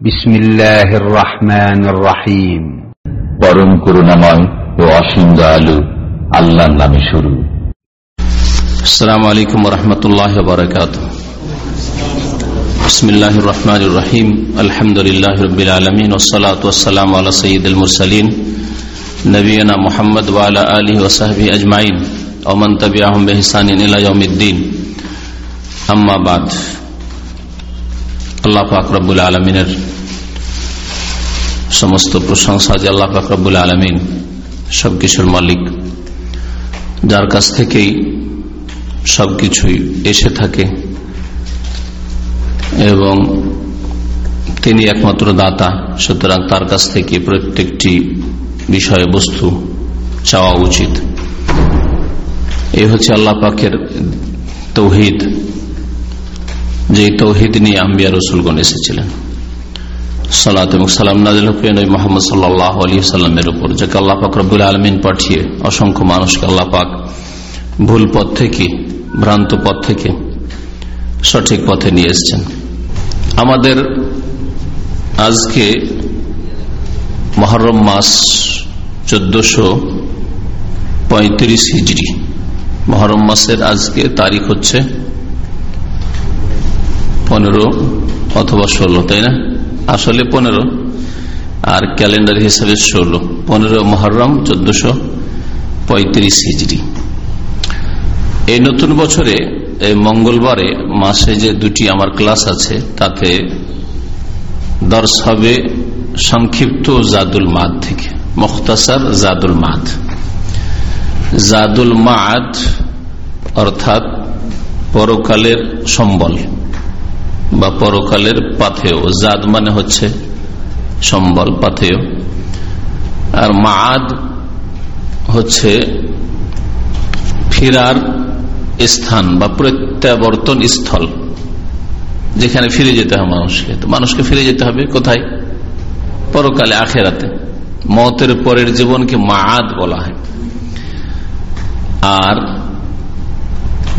بسم الله الرحمن الرحيم পরম করুণাময় ও অসীম দয়ালু আল্লাহর নামে শুরু السلام عليكم ورحمة الله وبركاته بسم الله الرحمن الرحيم الحمد لله رب العالمين والصلاة والسلام على سيد المرسلين نبينا محمد وعلى آله وصحبه أجمعين ومن تبعهم بإحسان إلى يوم الدين أما بعد আল্লাহ পাক রব্বুল আলমিনের সমস্ত প্রশংসা যে আল্লাহ পাক রব্বুল আলমিন সবকিছুর মালিক, যার কাছ থেকেই সবকিছুই এসে থাকে এবং তিনি একমাত্র দাতা, সুতরাং তার কাছ থেকে প্রত্যেকটি বিষয়বস্তু চাওয়া উচিত। এই হচ্ছে আল্লাহ পাকের তৌহিদ। যে তৌহিদ নিয়ে আম্বিয়া রসুলগণ এসেছিলেন। সালাত এবং সালাম নাজিল হুকেন মোহাম্মদ সাল্লাহ আলী সাল্লামের উপর যাকে আল্লাহ পাক রব্বুল আলমিন পাঠিয়ে অসংখ্য মানুষকে আল্লাহ পাক ভুল পথ থেকে, ভ্রান্ত পথ থেকে সঠিক পথে নিয়ে এসছেন। আমাদের আজকে মহরম মাস চোদ্দশো পঁয়ত্রিশ হিজড়ি। মহরম মাসের আজকে তারিখ হচ্ছে পনেরো অথবা ষোলো, তাই না? আসলে পনেরো। আর ক্যালেন্ডার হিসাবে ষোলো। পনেরো মহরম, চোদ্দশো পঁয়ত্রিশ হিজড়ি। এই নতুন বছরে মঙ্গলবারে মাসে যে দুটি আমার ক্লাস আছে, তাতে দর্শ হবে সংক্ষিপ্ত জাদুল মাদ থেকে, মুখতাসার জাদুল মাদ। জাদুল মাদ অর্থাৎ পরকালের সম্বল। বা পরকালের পাথেয়। জাদ মানে হচ্ছে সম্বল, পাথেয়। আর মাদ হচ্ছে ফিরার স্থান বা প্রত্যাবর্তন স্থল, যেখানে ফিরে যেতে হবে মানুষকে। তো মানুষকে ফিরে যেতে হবে কোথায়? পরকালে, আখেরাতে। মতের পরের জীবনকে মাদ বলা হয়। আর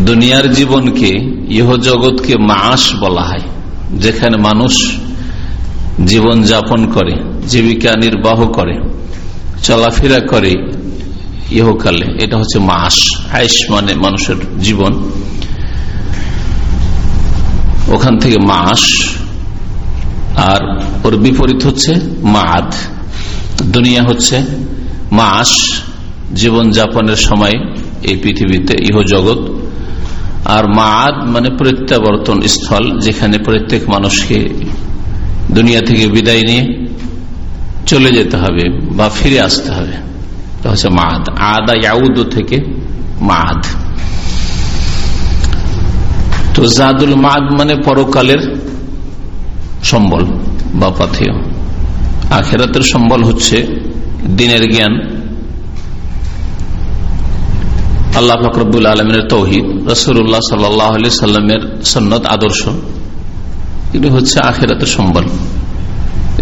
দুনিয়ার জীবনকে ইহ জগৎকে মাস বলা হয়, যেখানে মানুষ জীবন যাপন করে, জীবিকা নির্বাহ করে, চলাফেরা করে ইহকালে। এটা হচ্ছে মাস আয়স মানে মানুষের জীবন। ওখান থেকে মাস আর ওর বিপরীত হচ্ছে মাদ দুনিয়া হচ্ছে মাস জীবন যাপনের সময় এই পৃথিবীতে ইহ জগৎ আর মাদ মানে প্রত্যাবর্তন স্থল, যেখানে প্রত্যেক মানুষকে দুনিয়া থেকে বিদায় নিয়ে চলে যেতে হবে বা ফিরে আসতে হবে। হচ্ছে মাদ আদা ইয়াউদ থেকে মাদ তো জাদুল মাদ মানে পরকালের সম্বল বা পাথেয়। আখেরাতের সম্বল হচ্ছে দিনের জ্ঞান। আল্লাহ ফকরবুল আলমের তৌহিদ রসুল্লাহ সাল্লি সাল্লামের সন্ন্যত আদর্শ। এগুলি হচ্ছে আখেরাতের সম্বল।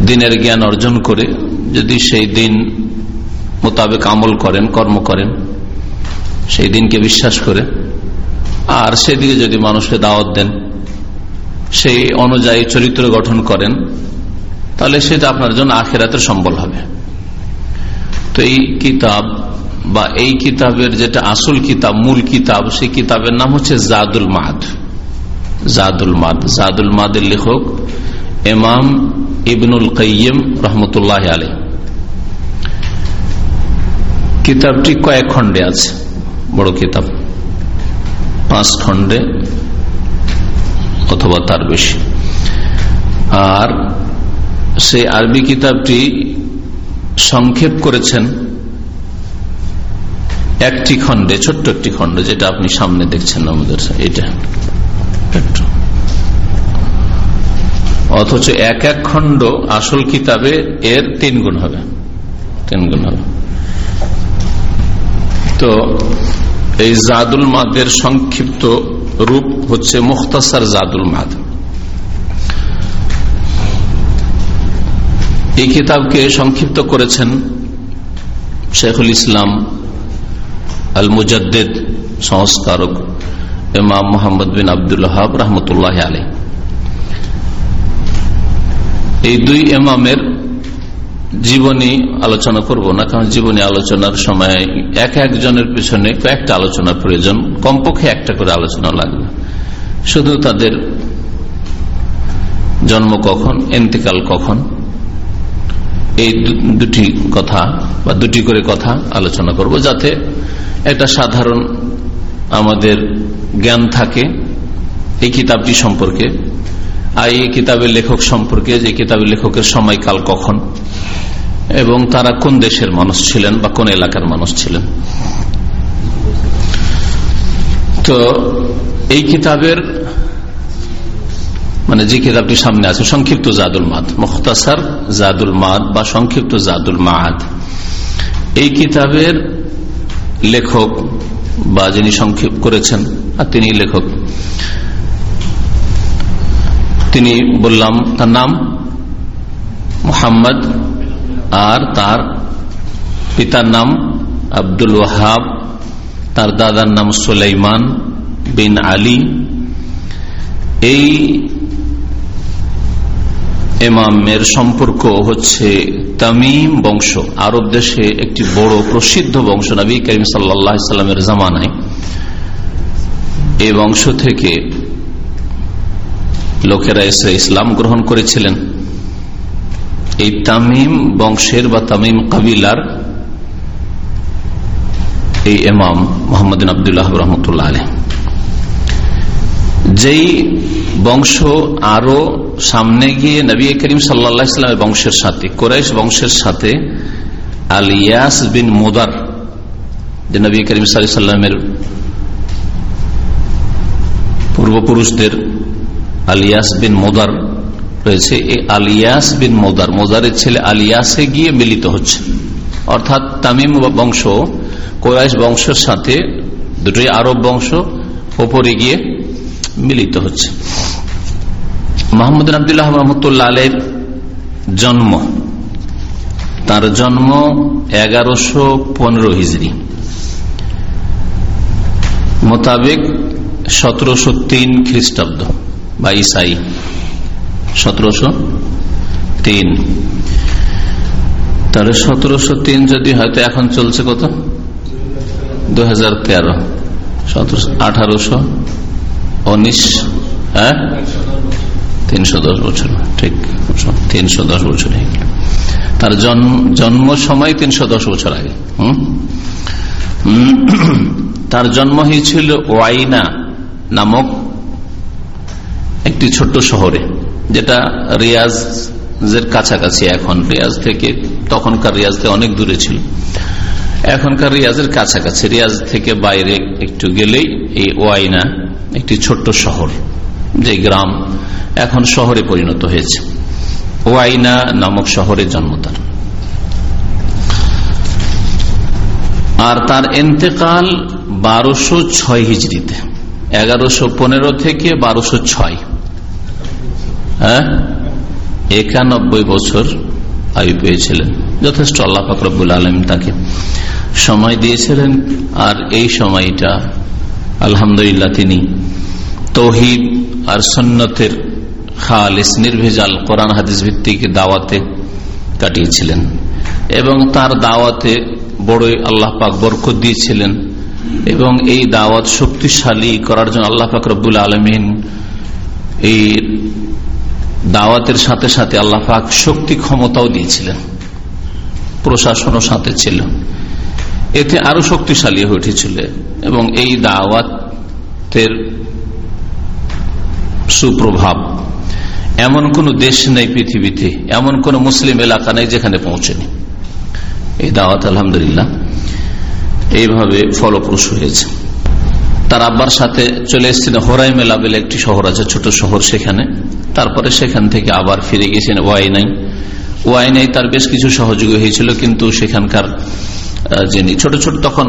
দিনের জ্ঞান অর্জন করে যদি সেই দিন মোতাবেক আমল করেন, কর্ম করেন, সেই দিনকে বিশ্বাস করে। আর সেদিকে যদি মানুষকে দাওয়াত দেন, সেই অনুযায়ী চরিত্র গঠন করেন, তাহলে সেটা আপনার জন্য আখেরাতের সম্বল হবে। তো এই কিতাব বা এই কিতাবের যেটা আসল কিতাব, মূল কিতাব, সেই কিতাবের নাম হচ্ছে জাদুল মাদ। জাদুল মাদ। জাদুল মাদের লেখক এমাম ইবনুল কাইম রহমতুল্লাহ আলী কিতাবটি কয়েক খণ্ডে আছে। বড় কিতাব। পাঁচ খণ্ডে অথবা তার বেশি। আর সেই আরবি কিতাবটি সংক্ষেপ করেছেন একটি খণ্ডে, ছোট্ট একটি খণ্ড, যেটা আপনি সামনে দেখছেন আমাদের এটা। অথচ এক এক খণ্ড আসল কিতাবে এর তিন গুণ হবে। তিন গুণ হবে। তো এই জাদুল মাদের সংক্ষিপ্ত রূপ হচ্ছে মুখতাসার জাদুল মাদ। এই কিতাবকে সংক্ষিপ্ত করেছেন শেখুল ইসলাম আল মুজাদ্দেদ সংস্কারক ইমাম মোহাম্মদ বিন আবদুল্লাহাব রহমতুল্লাহ আলী এই দুই এমামের জীবনী আলোচনা করব না, কারণ জীবনী আলোচনার সময় এক একজনের পিছনে কয়েকটা আলোচনা প্রয়োজন, কমপক্ষে একটা করে আলোচনা লাগবে। শুধু তাদের জন্ম কখন এন্তেকাল কখন এই দুটি কথা বা দুটি করে কথা আলোচনা করব যাতে একটা সাধারণ আমাদের জ্ঞান থাকে এই কিতাবটি সম্পর্কে, আর এই কিতাবের লেখক সম্পর্কে, যে কিতাবের লেখকের সময়কাল কখন, এবং তারা কোন দেশের মানুষ ছিলেন বা কোন এলাকার মানুষ ছিলেন। তো এই কিতাবের মানে যে কিতাবটি সামনে আছে, সংক্ষিপ্ত জাদুল মাদ, মুখতাসার জাদুল মাদ বা সংক্ষিপ্ত জাদুল মাদ। এই কিতাবের লেখক বা যিনি সংক্ষেপ করেছেন, আর তিনি লেখক, তিনি বললাম, তার নাম মোহাম্মদ, আর তার পিতার নাম আব্দুল ওয়াহাব, তার দাদার নাম সুলাইমান বিন আলী। এই এমামের সম্পর্ক হচ্ছে তামিম বংশ। আরব দেশে একটি বড় প্রসিদ্ধ বংশ, নবী করিম সাল্লামের জামানায়। এই বংশ থেকে লোকেরা এসে ইসলাম গ্রহণ করেছিলেন। এই তামিম বংশের বা তামিম কাবিলার এই এমাম মোহাম্মদ আবদুল্লাহ রহমতুল্লাহ আলহ যেই বংশ আরও সামনে গিয়ে নবী করিম সাল্লা বংশের সাথে, কোরাইশ বংশের সাথে আলিয়াস বিন মোদার, যে নবী করিম সাল্লামের পূর্বপুরুষদের আলিয়াস বিন মোদার রয়েছে। এই আলিয়াস বিন মোদার, মোদারের ছেলে আলিয়াসে গিয়ে মিলিত হচ্ছে। অর্থাৎ তামিম বংশ, কোরাইশ বংশের সাথে দুটোই আরব বংশ ওপরে গিয়ে মিলিত হচ্ছে। মোহাম্মদ আবদুল্লাহ রহমতুল্লাহ আলের জন্ম। তার জন্ম এগারোশো পনেরো হিজড়ি মোতাবেক সতেরোশো তিন খ্রিস্টাব্দ বা ইসাই। সতেরোশো তিন। তাহলে সতেরোশো তিন যদি হয়তো এখন চলছে কত? দু হাজার তেরো। সতেরোশো আঠারোশো উনিশ হ্যাঁ? তিনশো দশ বছর, ঠিক, তিনশো দশ বছর তার জন্ম সময় তিনশো দশ বছর আগে তার জন্ম হয়েছিল ওয়াইনা নামক একটি ছোট্ট শহরে, যেটা রিয়াজের কাছাকাছি এখন। রিয়াজ থেকে, তখনকার রিয়াজ থেকে অনেক দূরে ছিল। এখনকার রিয়াজের কাছাকাছি, রিয়াজ থেকে বাইরে একটু গেলেই এই ওয়াইনা একটি ছোট্ট শহর, যে গ্রাম এখন শহরে পরিণত হয়েছে। ওয়াইনা নামক শহরের জন্ম তার। আর তার এন্তেকাল বারোশো ছয় হিজড়িতে। এগারোশো পনেরো থেকে বারোশো ছয়। হ্যাঁ? একানব্বই বছর আয়ু পেয়েছিলেন। যথেষ্ট আল্লাহ ফাকরবুল আলম তাকে সময় দিয়েছিলেন। আর এই সময়টা আলহামদুলিল্লাহ তিনি তৌহিদ আর সন্ন্যতের খালিস নির্ভেজাল কোরআন হাদিস ভিত্তিক দাওয়াতে কাটিয়েছিলেন। এবং তার দাওয়াতে বড়ই আল্লাহ পাক বরকত দিয়েছিলেন। এবং এই দাওয়াত শক্তিশালী করার জন্য আল্লাহ পাক রব্বুল আলমিন এই দাওয়াতের সাথে সাথে আল্লাহ পাক শক্তি ক্ষমতাও দিয়েছিলেন। প্রশাসনও সাথে ছিল। এতে আরও শক্তিশালী হয়ে উঠেছিল এবং এই দাওয়াতের সুপ্রভাব এমন কোন দেশ নেই পৃথিবীতে, এমন কোন মুসলিম এলাকা নেই যেখানে পৌঁছেনি। এই দাওয়াত আলহামদুলিল্লাহ এইভাবে ফলপ্রসূ হয়েছে। তার আব্বার সাথে চলে এসেছিলেন হোরাই মেলা বলে একটি শহর আছে, ছোট শহর সেখানে। তারপরে সেখান থেকে আবার ফিরে গিয়েছেন ওয়াই নাই ওয়াই নাই তার বেশ কিছু সহযোগী হয়েছিল, কিন্তু সেখানকার যিনি ছোট ছোট তখন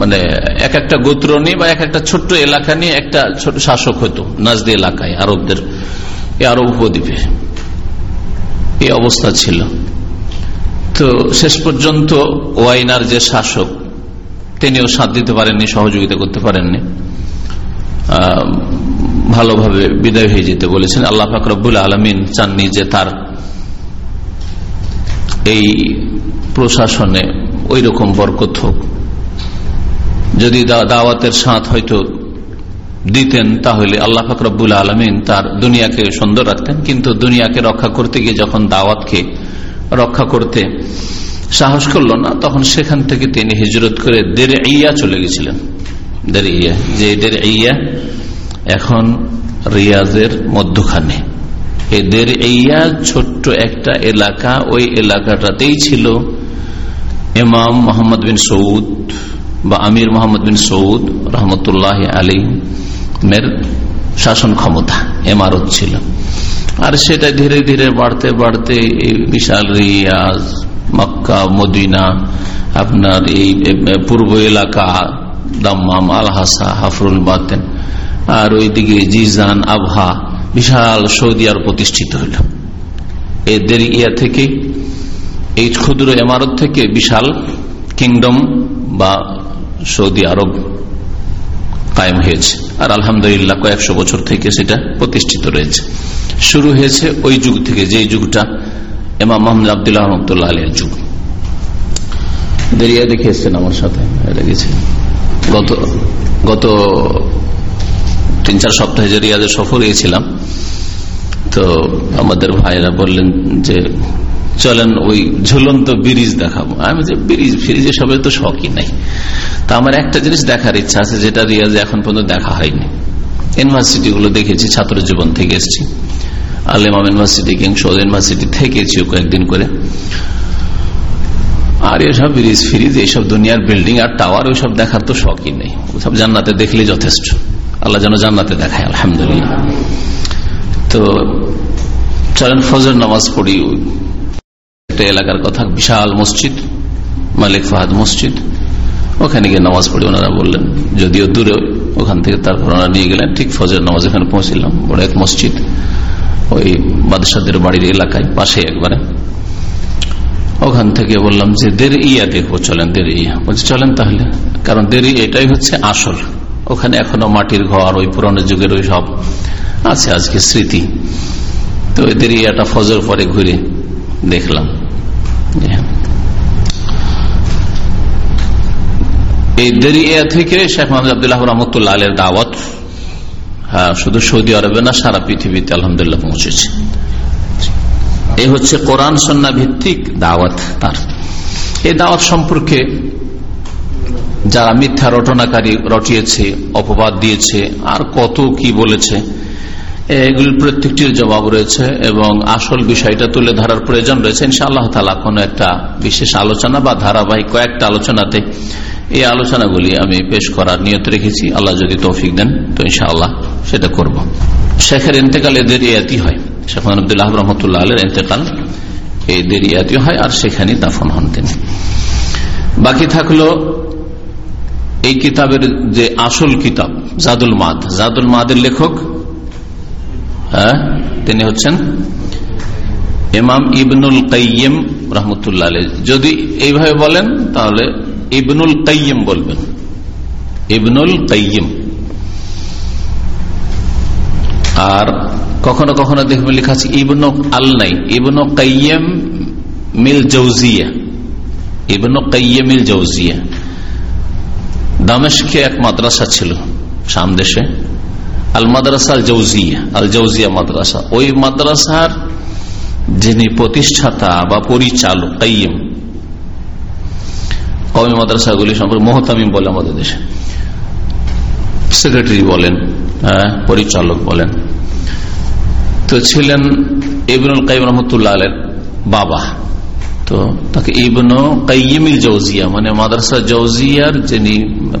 মানে এক একটা গোত্র নিয়ে বা এক একটা ছোট্ট এলাকা নিয়ে একটা ছোট শাসক হতো, নাজদি এলাকায় আরবদের। এই আরব উপদ্বীপে এই অবস্থা ছিল। তো শেষ পর্যন্ত ওয়াইনার যে শাসক, তিনিও সাথ দিতে পারেননি, সহযোগিতা করতে পারেননি। ভালোভাবে বিদায় হয়ে যেতে বলেছেন। আল্লাহ ফাকরবুল আলমিন চাননি যে তার এই প্রশাসনে ওই রকম বরকত হোক। যদি দাওয়াতের সাথ হয়তো দিতেন তাহলে আল্লাহ ফাকরবুল আলমিন তার দুনিয়াকে সুন্দর রাখতেন। কিন্তু দুনিয়াকে রক্ষা করতে গিয়ে যখন দাওয়াতকে রক্ষা করতে সাহস করল না, তখন সেখান থেকে তিনি হিজরত করে দের ইয়া চলে গেছিলেন। দের যে দের ইয়া এখন রিয়াজের মধ্যখানে। এদের ইয়া ছোট্ট একটা এলাকা, ওই এলাকাটাতেই ছিল ইমাম মোহাম্মদ বিন সৌদ বা আমির মোহাম্মদ বিন সৌদ রহমতুল্লাহ আলী মের শাসন ক্ষমতা এমারত ছিল। আর সেটা ধীরে ধীরে বাড়তে বাড়তে এই বিশাল রিয়াজ, মক্কা, মদিনা, আপনার এই পূর্ব এলাকা, দাম্মাম, আলহাসা, হাফরুল বাতেন, আর ওইদিকে জিজান, আবহা বিশাল সৌদি আর প্রতিষ্ঠিত হইল। এদের ইয়া থেকে, এই ক্ষুদ্র এমারত থেকে বিশাল কিংডম বা সৌদি আরব কায়েম হয়েছে। আর আলহামদুলিল্লাহ কয়েকশো বছর থেকে সেটা প্রতিষ্ঠিত রয়েছে। শুরু হয়েছে ওই যুগ থেকে যে যুগটা এমাম মোহাম্মদ আবদুল্লাহ রহমতুল্লাহ আলের যুগ। দেরিয়া দেখে এসছেন আমার সাথে গেছে। গত গত তিন চার সপ্তাহে যে রিয়াজে সফর গিয়েছিলাম তো আমাদের ভাইরা বললেন যে চলেন ওই ঝুলন্ত ব্রিজ দেখাবো। আমি যে ব্রিজ, ফ্রিজ এসবের তো শখই নাই। তা আমার একটা জিনিস দেখার ইচ্ছা আছে, যেটা রিয়াজে এখন পর্যন্ত দেখা হয়নি। ইউনিভার্সিটি গুলো দেখেছি, ছাত্র জীবন থেকে এসেছি। আলেমাম ইউনিভার্সিটি ইউনিভার্সিটি থেকেছি কয়েকদিন করে। আর এসব ব্রিজ, ফ্রিজ এইসব দুনিয়ার বিল্ডিং আর টাওয়ার, ওইসব দেখার তো শখই নেই। ওসব জান্নাতে দেখলে যথেষ্ট। আল্লাহ যেন জান্নাতে দেখায়, আলহামদুলিল্লাহ। তো চলেন ফজর নামাজ পড়ি একটা এলাকার কথা, বিশাল মসজিদ, মালিক ফাহাদ মসজিদ। ওখানে গিয়ে নামাজ পড়ে ওনারা বললেন, যদিও দূরে, ওখান থেকে তারপর ওনারা নিয়ে গেলেন। ঠিক ফজর নামাজ এখানে পৌঁছিলাম, বড় এক মসজিদ। ওই বাদশাদের বাড়ির এলাকায় পাশে একবারে। ওখান থেকে বললাম যে, দের ইয়া দেখব, চলেন, দের ইয়া। বলছি, চলেন তাহলে। কারণ দেরি এটাই হচ্ছে আসল। ওখানে এখনও মাটির ঘর, ওই পুরনো যুগের ওই সব আছে আজকে স্মৃতি। তো এদের ইয়াটা ফজর পরে ঘুরে দেখলাম। এই দেরিয়া থেকে শেখ মোহাম্মদ আবদুল্লাহ রহমতুল্লাহ আলের দাওয়াত শুধু সৌদি আরবে না, সারা পৃথিবীতে আলহামদুলিল্লাহ পৌঁছেছে। এই হচ্ছে কোরআন সন্না ভিত্তিক দাওয়াত তার। এই দাওয়াত সম্পর্কে যারা মিথ্যা রটনাকারী রটিয়েছে, অপবাদ দিয়েছে, আর কত কি বলেছে এগুলির প্রত্যেকটির জবাব রয়েছে এবং আসল বিষয়টা তুলে ধরার প্রয়োজন রয়েছে। ইনশাআল্লাহ তালা কোন একটা বিশেষ আলোচনা বা ধারাবাহিক কয়েকটা আলোচনাতে এই আলোচনাগুলি আমি পেশ করার নিয়ত রেখেছি। আল্লাহ যদি তৌফিক দেন, তো ইনশাআল্লাহ সেটা করব। শেখের ইন্তেকাল এদের ইয়াতি হয়। শেখ আব্দুল্লাহ রহমতুল্লাহ আলের ইন্তেকাল এদের ইয়াতি হয় আর সেখানে দাফন হন তিনি। বাকি থাকল এই কিতাবের যে আসল কিতাব, জাদুল মাদ। জাদুল মাদের লেখক তিনি হচ্ছেন ইমাম ইবনুল কাইম রহমতুল্লাহ যদি এইভাবে বলেন, তাহলে ইবনুল কাইম বলবেন। ইবনুল কাইম আর কখনো কখনো দেখবেন লেখা আছে ইবন আল নাই ইবন কাইম মিল জৌজিয়া ইবন কাইম মিল জৌজিয়া দামেশকে এক মাদ্রাসা ছিল সামদেশে আল মাদ্রাসা আল জৌজিয়া আল জৌজিয়া মাদ্রাসা। ওই মাদ্রাসার যিনি প্রতিষ্ঠাতা বা পরিচালক কাইম কমি মাদ্রাসাগুলি সম্পর্কে মোহতামিম বলে আমাদের দেশে। সেক্রেটারি বলেন পরিচালক বলেন। তো ছিলেন ইবনুল কাইম রহমতুল্লাহ আলের বাবা। তো তাকে ইবন কাইমিল জৌজিয়া মানে মাদ্রাসা জৌজিয়ার যিনি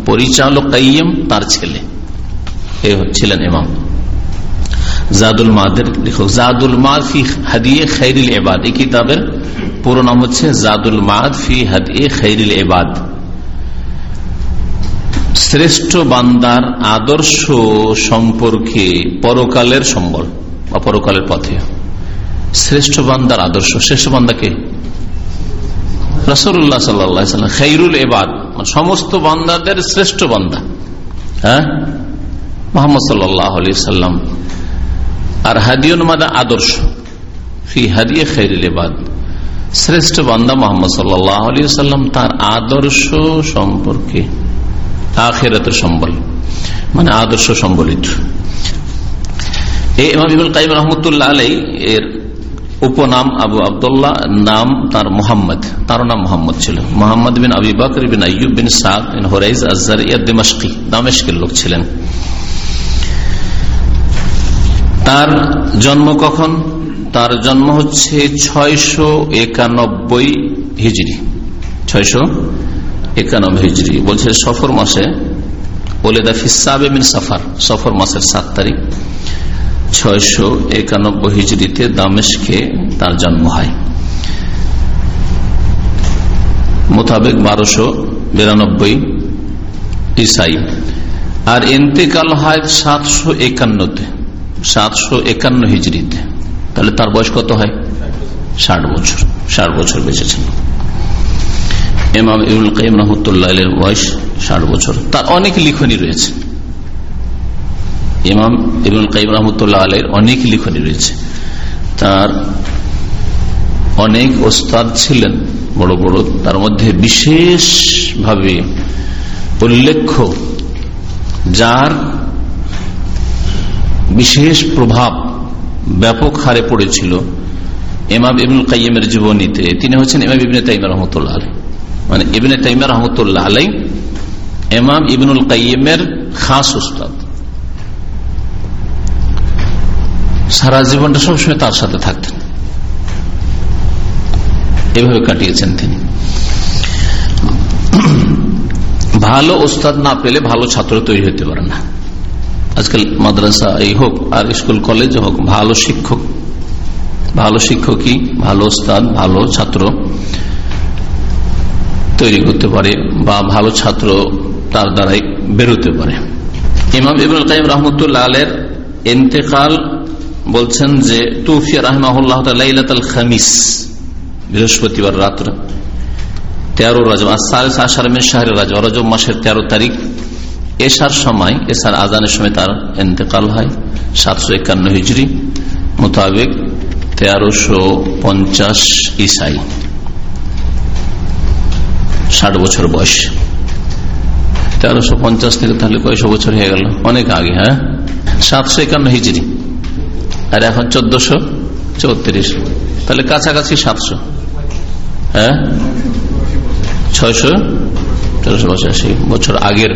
পরিচালক কাইম তার ছেলে। ছিলেন ইমাম। জাদুল মাদের লেখক, জাদুল মাদ ফি হাদিয়ে খৈরিল এবাদ এই কিতাবের পুরো নাম হচ্ছে জাদুল মাদ ফি হাদিয়ে খৈরিল এবাদ শ্রেষ্ঠ বান্দার আদর্শ সম্পর্কে পরকালের সম্বল বা পরকালের পথে। শ্রেষ্ঠ বান্দার আদর্শ। শ্রেষ্ঠ বান্দাকে রসুল্লাহ সাল্লাম খৈরুল এবাদ সমস্ত বান্দাদের শ্রেষ্ঠ বান্দা। হ্যাঁ? মোহাম্মদ সাল্লাহ আলি সাল্লাম। আর হাদিউন মাদা আদর্শ, ফি হাদিয়ে খেরিলেবাদ শ্রেষ্ঠ বান্দা মোহাম্মদ সাল্লাহ আলী সাল্লাম তার আদর্শ সম্পর্কে আখেরাত সম্বল মানে আদর্শ সম্বলিত। এই কাইম আলাই এর উপনাম আবু নাম তার মোহাম্মদ তার নাম মোহাম্মদ ছিল। মোহাম্মদ বিন বিন হোরাইজ দামেশকের লোক ছিলেন। তার জন্ম কখন? তার জন্ম হচ্ছে ছয়শো একানব্বই হিজড়ি। ছয়শো একানব্বই হিজড়ি। বলছে সফর মাসে ওলেদা ফিসাবে মিন সাফার, সফর মাসের সাত তারিখ। ছয়শো একানব্বই হিজড়িতে দামেশকে তার জন্ম হয়। মোতাবেক বারোশো বিরানব্বই ইসাই। আর এন্তেকাল হয় সাতশো একান্নতে। সাতশো একান্ন হিজড়িতে। তাহলে তার বয়স কত হয়? ষাট বছর। ষাট বছর বেঁচেছেন এমাম ইবুল কাইম রহমতুল্লাহ বয়স ষাট বছর। তার অনেক লিখনি রয়েছে। ইমাম ইবুল কাইম রহমতুল্লাহ আলের অনেক লিখনি রয়েছে। তার অনেক ওস্তাদ ছিলেন, বড় বড়। তার মধ্যে বিশেষভাবে উল্লেখ্য যার বিশেষ প্রভাব ব্যাপক হারে পড়েছিল এমাম ইবনুল কাইমের জীবনীতে। তিনি হচ্ছেন এমাম ইবনে তাইমা রহমতুল্লাহ মানে ইবনে তাইমা রহমতুল্লাহ আলাই এমাম ইবনুল কাইমের খাস উস্তাদ। সারা জীবনটা সবসময় তার সাথে থাকতেন। এভাবে কাটিয়েছেন তিনি। ভালো ওস্তাদ না পেলে ভালো ছাত্র তৈরি হতে পারে না। আজকাল মাদ্রাসা, এই হোক, আর স্কুল, কলেজ হোক, ভালো শিক্ষক। ভালো শিক্ষকই, ভালো ওস্তাদ, ভালো ছাত্র তৈরি করতে পারে বা ভালো ছাত্র তার দ্বারাই বেরোতে পারে। ইমাম ইবুল কাইম রহমতুল্লাহ আলের ইন্তেকাল বলছেন যে, তুফিয়া রাহমাহুল্লাহ লাইলাতাল খামিস, বৃহস্পতিবার রাত্রে। তেরো রজব আসার শাহরের রাজব রজব মাসের তেরো তারিখ। এসার সময় এসার আজানের সময় তার এতেকাল হয়, সাতশো একান্ন হিজড়ি মোতাবেক তেরোশো পঞ্চাশ ইসাই ষাট বছর বয়স। তেরোশো পঞ্চাশ থেকে তাহলে কয়শো বছর হয়ে গেল? অনেক আগে হ্যাঁ? সাতশো একান্ন হিজড়ি আর এখন চোদ্দশো চৌত্রিশ। তাহলে কাছাকাছি সাতশো। হ্যাঁ? ছয়শো, তেরোশো পঁচাশি বছর আগের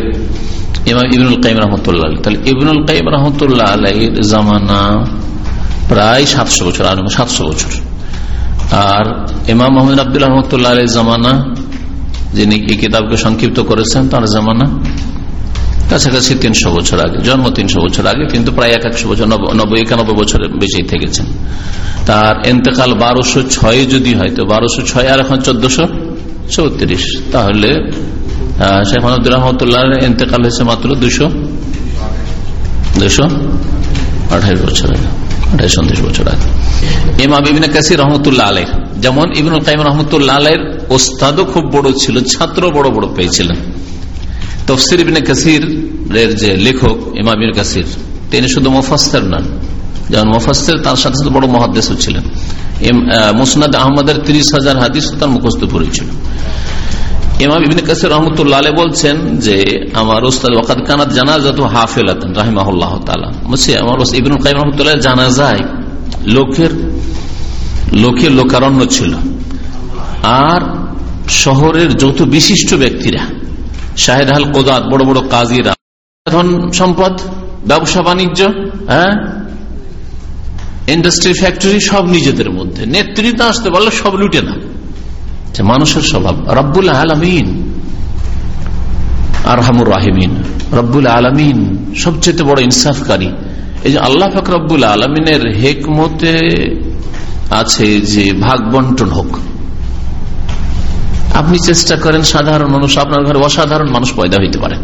ইমাম ইবনুল কাইম রহমতুল্লাহ তাহলে ইবনুল কাইম রহমতুল্লাহ আলাইর জামানা প্রায় সাতশো বছর আর সাতশো বছর। আর ইমাম মোহাম্মদ আব্দুল রহমতুল্লাহ আলাই জামানা, যিনি এই কিতাবকে সংক্ষিপ্ত করেছেন, তার জামানা কাছাকাছি তিনশো বছর আগে, জন্ম তিনশো বছর আগে, কিন্তু প্রায় এক একশো বছর নব্বই, একানব্বই বছরের বেশি থেকেছেন। তার এতেকাল বারোশো ছয় যদি হয়, তো বারোশো ছয় আর এখন চোদ্দশো চৌত্রিশ তাহলে শেখ মাহমুদ রহমতুল্লাহ ইন্তেকাল হয়েছে মাত্র দুশো দুশো আঠাইশ বছর আগে, আঠাইশ, উনত্রিশ বছর আগে। ইমাম ইবিন কাসির রহমতুল্লাহ আলের যেমন ইবিনুল কাইম রহমতুল্লাহ আলের ওস্তাদও খুব বড় ছিল, ছাত্র বড় বড় পেয়েছিলেন। তফসির ইবিন কাসির এর যে লেখক ইমাম ইবিন কাসির, তিনি শুধু মোফাস্তার নন, যেমন মোফাস্তের তার সাথে সাথে বড় মহাদেশও ছিলেন। মুসনাদ আহমদের তিরিশ হাজার হাদিস তার মুখস্থ পড়েছিল। ইমাম ইবিন কাসির রহমতুল্লাহ বলছেন যে, আমার ওস্তাদ কানাত রাহিমাহুল্লাহ আমার ইবিন কাইম রহমতুল্লাহ জানা যায় লোকের লোকের লোকারণ্য ছিল। আর শহরের যত বিশিষ্ট ব্যক্তিরা, শাহেদ কোদাত বড় বড় কাজীরা ধন সম্পদ, ব্যবসা বাণিজ্য হ্যাঁ? ইন্ডাস্ট্রি ফ্যাক্টরি সব নিজেদের মধ্যে। নেতৃত্ব আসতে পারলে সব লুটে না। মানুষের স্বভাব। রব্বুল আলমিন আর হামুর রাহিমিন। রব্বুল আলমিন সবচেয়ে বড় ইনসাফকারী। এই যে আল্লাহ ফাক রব্বুল আলমিনের হেকমতে আছে যে ভাগ বন্টন হোক। আপনি চেষ্টা করেন সাধারণ মানুষ, আপনার ঘরে অসাধারণ মানুষ পয়দা হইতে পারে।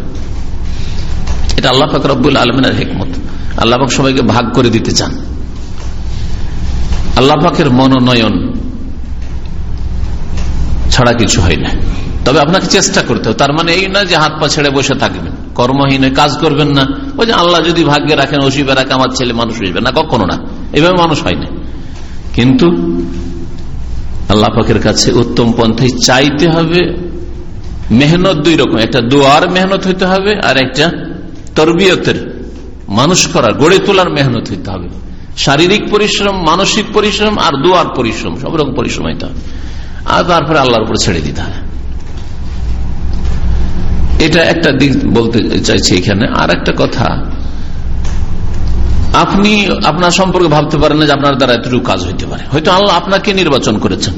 এটা আল্লাহ পাক রব্বুল আলমিনের হেকমত। আল্লাহ সবাইকে ভাগ করে দিতে চান। আল্লাহ মনোনয়ন ছাড়া কিছু হয় না। তবে আপনাকে চেষ্টা করতে হবে। তার মানে এই না যে হাত পা ছেড়ে বসে থাকবেন। কর্মহীন কাজ করবেন না। ওই যে আল্লাহ যদি ভাগ্যে রাখেন অসিবে রাখে, আমার ছেলে মানুষ হইবে না। কখনো না। এভাবে মানুষ হয় না। কিন্তু আল্লাহ পাকের কাছে উত্তম পন্থায় চাইতে হবে। মেহনত দুই রকম। একটা দোয়ার মেহনত হইতে হবে আর একটা তরবিয়তের মানুষ করার, গড়ে তোলার মেহনত হইতে হবে। শারীরিক পরিশ্রম, মানসিক পরিশ্রম আর দোয়ার পরিশ্রম, সব রকম পরিশ্রম হইতে হবে। আর তারপরে আল্লাহর উপর ছেড়ে দিতে হয়। এটা একটা দিক বলতে চাইছি এখানে। আর একটা কথা, আপনি আপনার সম্পর্কে ভাবতে পারেন না যে আপনার দ্বারা এতটুকু কাজ হইতে পারে। হয়তো আল্লাহ আপনাকে নির্বাচন করেছেন।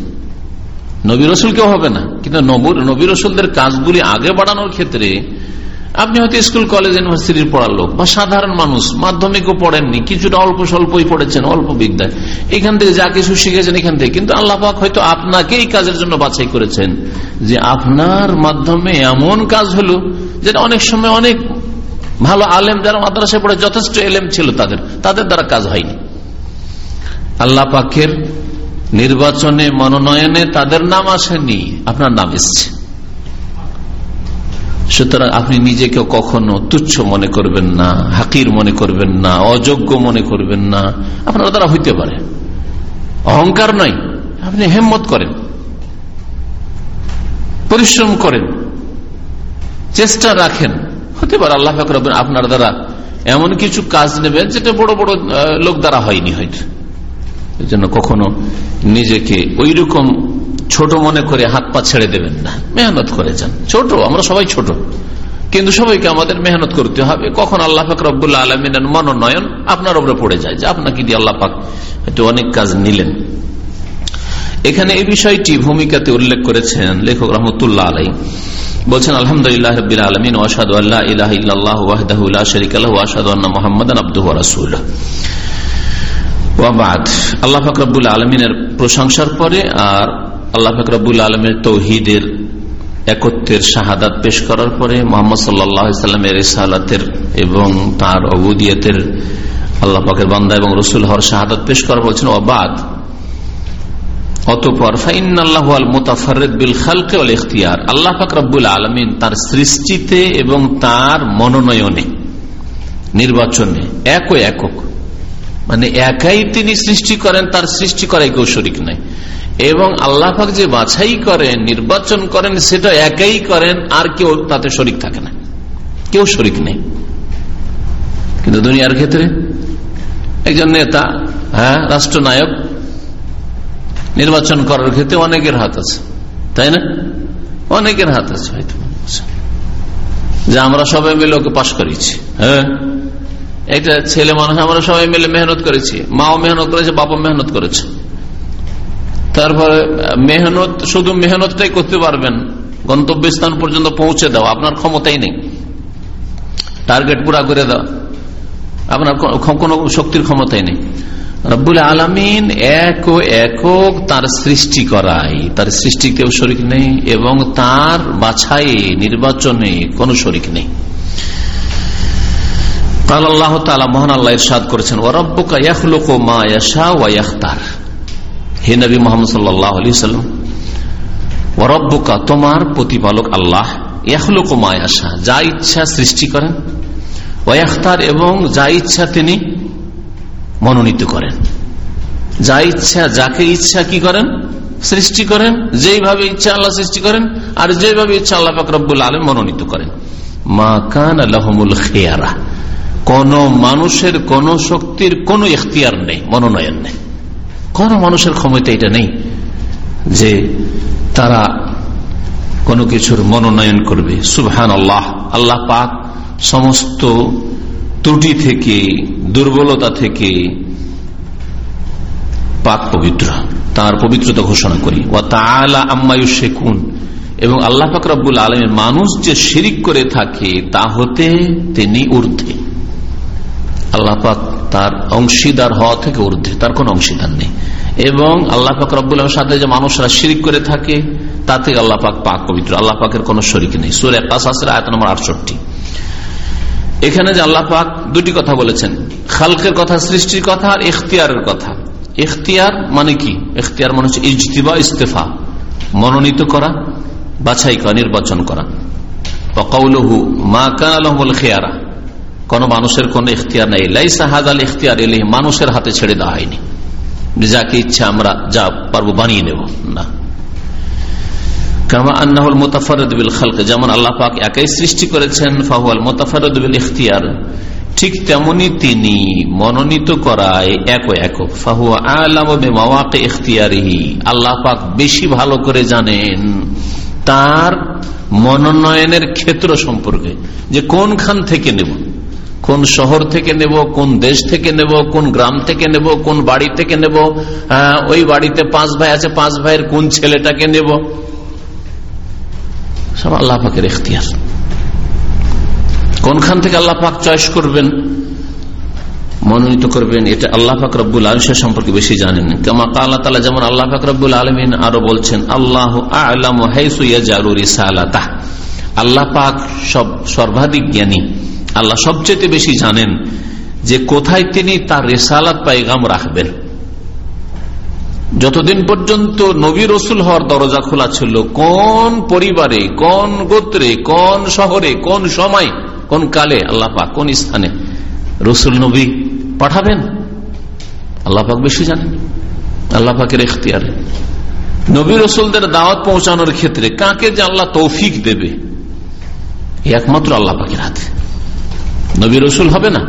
নবী রসুল কেউ হবে না। কিন্তু নবী রসুলদের কাজগুলি আগে বাড়ানোর ক্ষেত্রে আপনি হয়তো স্কুল, কলেজ, ইউনিভার্সিটির পড়ার লোক বা সাধারণ মানুষ, মাধ্যমিকও পড়েননি, কিছুটা অল্প স্বল্পই পড়েছেন, অল্প বিদ্যায়। এখান থেকে যা কিছু শিখেছেন এখান থেকে। কিন্তু আল্লাহ পাক হয়তো আপনাকে এই কাজের জন্য বাছাই করেছেন যে আপনার মাধ্যমে এমন কাজ হলো যেটা অনেক সময় অনেক ভালো আলেম যারা মাদ্রাসায় পড়ে যথেষ্ট এলেম ছিল তাদের তাদের দ্বারা কাজ হয়নি। আল্লাহ পাকের নির্বাচনে, মনোনয়নে তাদের নাম আসেনি, আপনার নাম এসছে। সুতরাং আপনি নিজেকে কখনো তুচ্ছ মনে করবেন না, হাকির মনে করবেন না, অযোগ্য মনে করবেন না। আপনার দ্বারা হইতে পারে। অহংকার নয়। আপনি হেম্মত করেন। পরিশ্রম করেন। চেষ্টা রাখেন। হতে পারে আল্লাহ ফাকর আপনার দ্বারা এমন কিছু কাজ নেবেন যেটা বড় বড় লোক দ্বারা হয়নি হয়তো। জন্য কখনো নিজেকে ওই রকম ছোট মনে করে হাত পা ছেড়ে দেবেন না। মেহনত করে যান। ছোট, আমরা সবাই ছোট। কিন্তু সবাইকে আমাদের মেহনত করতে হবে। কখন আল্লাহ পাক রব্বুল্লা আলমিনের মনোনয়ন আপনার উপরে পড়ে যায়। যে আপনাকে দিয়ে আল্লাহ পাক হয়তো অনেক কাজ নিলেন। এখানে এই বিষয়টি ভূমিকাতে উল্লেখ করেছেন লেখক রহমতুল্লাহ আলাই বলছেন, আলহামদুলিল্লাহ রবিল আলমিন ওয়াসাদ আল্লাহ ইলাহ ইল্লাহ ওয়াহদাহুল্লাহ শরিক আল্লাহ ওয়াসাদ মোহাম্মদ আব্দুহ ওয়াবাদ আল্লাহ ফাকরাবুল আলমিনের প্রশংসার পরে আর আল্লাহ ফাকরাবুল আলমের তৌহিদের একত্রের শাহাদাত পেশ করার পরে মোহাম্মদ সাল্লামের সালাতের এবং তার অবুদিয়তের আল্লাহ পাকের বান্দা এবং রসুল হর শাহাদাত পেশ করা বলছেন অবাদ অতপর আল্লাহ ফাকরাবুল আলমিন তার সৃষ্টিতে এবং তার মনোনয়নে, নির্বাচনে এক একক মানে একাই তিনি সৃষ্টি করেন, তার সৃষ্টি করাই কেউ শরিক নাই এবং আল্লাহ যে বাছাই করেন, নির্বাচন করেন, সেটা একাই করেন, আর কেউ তাতে শরিক থাকে না। কেউ শরিক নেই। কিন্তু দুনিয়ার ক্ষেত্রে একজন নেতা হ্যাঁ রাষ্ট্রনায়ক, নির্বাচন করার ক্ষেত্রে অনেকের হাত আছে। তাই না? অনেকের হাত আছে হয়তো। যে আমরা সবাই মিলে ওকে পাশ করিয়েছি হ্যাঁ? এটা ছেলে মানুষ, আমরা সবাই মিলে মেহনত করেছি। মাও মেহনত করেছে বাবা মেহনত করেছে। তারপরে, মেহনত, শুধু মেহনতটাই করতে পারবেন। গন্তব্যস্থান পর্যন্ত পৌঁছে দেওয়া আপনার ক্ষমতাই নেই। টার্গেট পুরা করে দেওয়া আপনার কোন শক্তির ক্ষমতাই নেই। রব্বুল আলমিন এক ও একক তার সৃষ্টি করাই। তার সৃষ্টি কেউ শরিক নেই এবং তার বাছাই, নির্বাচনে কোনো শরিক নেই। আল্লাহ মোহন আল্লাহ ইরশাদ করেছেন ওরব্বকা ইয়াখলুক মা ইয়াশা ওয়া ইয়াখতার। হে নবী মোহাম্মদ সাল্লাহ আলি সাল্লাম ওরব্বকা তোমার প্রতিপালক আল্লাহ, ইয়াখলুক মা ইয়াশা, যা ইচ্ছা সৃষ্টি করেন ওয়াখতার এবং যা ইচ্ছা তিনি মনোনীত করেন। যা ইচ্ছা, যাকে ইচ্ছা কি করেন? সৃষ্টি করেন, যেইভাবে ইচ্ছা আল্লাহ সৃষ্টি করেন, আর যেভাবে ইচ্ছা আল্লাহ ফাকরবুল আলম মনোনীত করেন। মা কান আল্লাহমুল খেয়ারা, কোন মানুষের কোন শক্তির কোন এখতিয়ার নেই, মনোনয়ন নেই। কোন মানুষের ক্ষমতা এটা নেই যে তারা কোনো কিছুর মনোনয়ন করবে। সুবহান আল্লাহ আল্লাহ পাক সমস্ত ত্রুটি থেকে, দুর্বলতা থেকে পাক পবিত্র। তার পবিত্রতা ঘোষণা করি। ও তালা আম্মায়ু শেখুন এবং আল্লাহ পাক রব্বুল আলমের মানুষ যে শিরিক করে থাকে তা হতে তিনি ঊর্ধ্বে। আল্লাহ পাক তার অংশীদার হওয়া থেকে ঊর্ধ্বে, তার কোন অংশীদার নেই। এবং আল্লাহ পাক রব্বুল সাথে যে মানুষরা শিরিক করে থাকে, তা থেকে আল্লাহ পাক পাক পবিত্র, আল্লাহ পাকের কোন শরিক নেই। সুরে কাসাসের আয়ত নম্বর আটষট্টি। এখানে যে আল্লাহ পাক দুটি কথা বলেছেন, খালকের কথা, সৃষ্টির কথা আর ইখতিয়ারের কথা। ইখতিয়ার মানে কি? ইখতিয়ার মানে হচ্ছে ইজতিবা, ইস্তেফা। মনোনীত করা, বাছাই করা, নির্বাচন করা। মা খেয়ারা। কোন মানুষের কোন ইখতিয়ার নেই। লাইসা হাজাল ইখতিয়ার এলে মানুষের হাতে ছেড়ে দেওয়া হয়নি। যাকে ইচ্ছা আমরা যা পারব বানিয়ে নেব। না। যেমন আল্লাহ পাক একাই সৃষ্টি করেছেন, ফাহুয়াল মোতাফারদ বিল ইখতিয়ার, ঠিক তেমনি তিনি মনোনীত করায় এক এক ফাহুয়া আল্লাহ পাক বেশি ভালো করে জানেন তার মনোনয়নের ক্ষেত্র সম্পর্কে, যে কোনখান থেকে নেব। কোন শহর থেকে নেব কোন দেশ থেকে নেব কোন গ্রাম থেকে নেব কোন বাড়ি থেকে নেব হ্যাঁ, ওই বাড়িতে পাঁচ ভাই আছে পাঁচ ভাইয়ের কোন ছেলেটাকে নেব? সব আল্লাহ পাকের এখতিয়ার। কোনখান থেকে আল্লাহ পাক চয়েস করবেন? মনোনীত করবেন এটা আল্লাহ পাক রব্বুল আলমের সম্পর্কে বেশি জানেন আল্লাহ তালা যেমন আল্লাহ পাক রব্বুল আলমিন আরও বলছেন আল্লাহ আলম হাইসুয়াজারুরিসালাতাহ আল্লাহ পাক সব সর্বাধিক জ্ঞানী। আল্লাহ সবচেয়ে বেশি জানেন যে কোথায় তিনি তার রেসালাত পাইগাম রাখবেন। যতদিন পর্যন্ত নবী রসুল হওয়ার দরজা খোলা ছিল, কোন পরিবারে, কোন গোত্রে, কোন শহরে, কোন সময়, কোন কালে, আল্লাহ পাক কোন স্থানে রসুল নবী পাঠাবেন? আল্লাহ পাক বেশি জানেন। আল্লাহ পাকের এখতিয়ারে। নবী রসুলদের দাওয়াত পৌঁছানোর ক্ষেত্রে কাকে যে আল্লাহ তৌফিক দেবে একমাত্র আল্লাহ পাকের হাতে। নবী রসুল হবে না।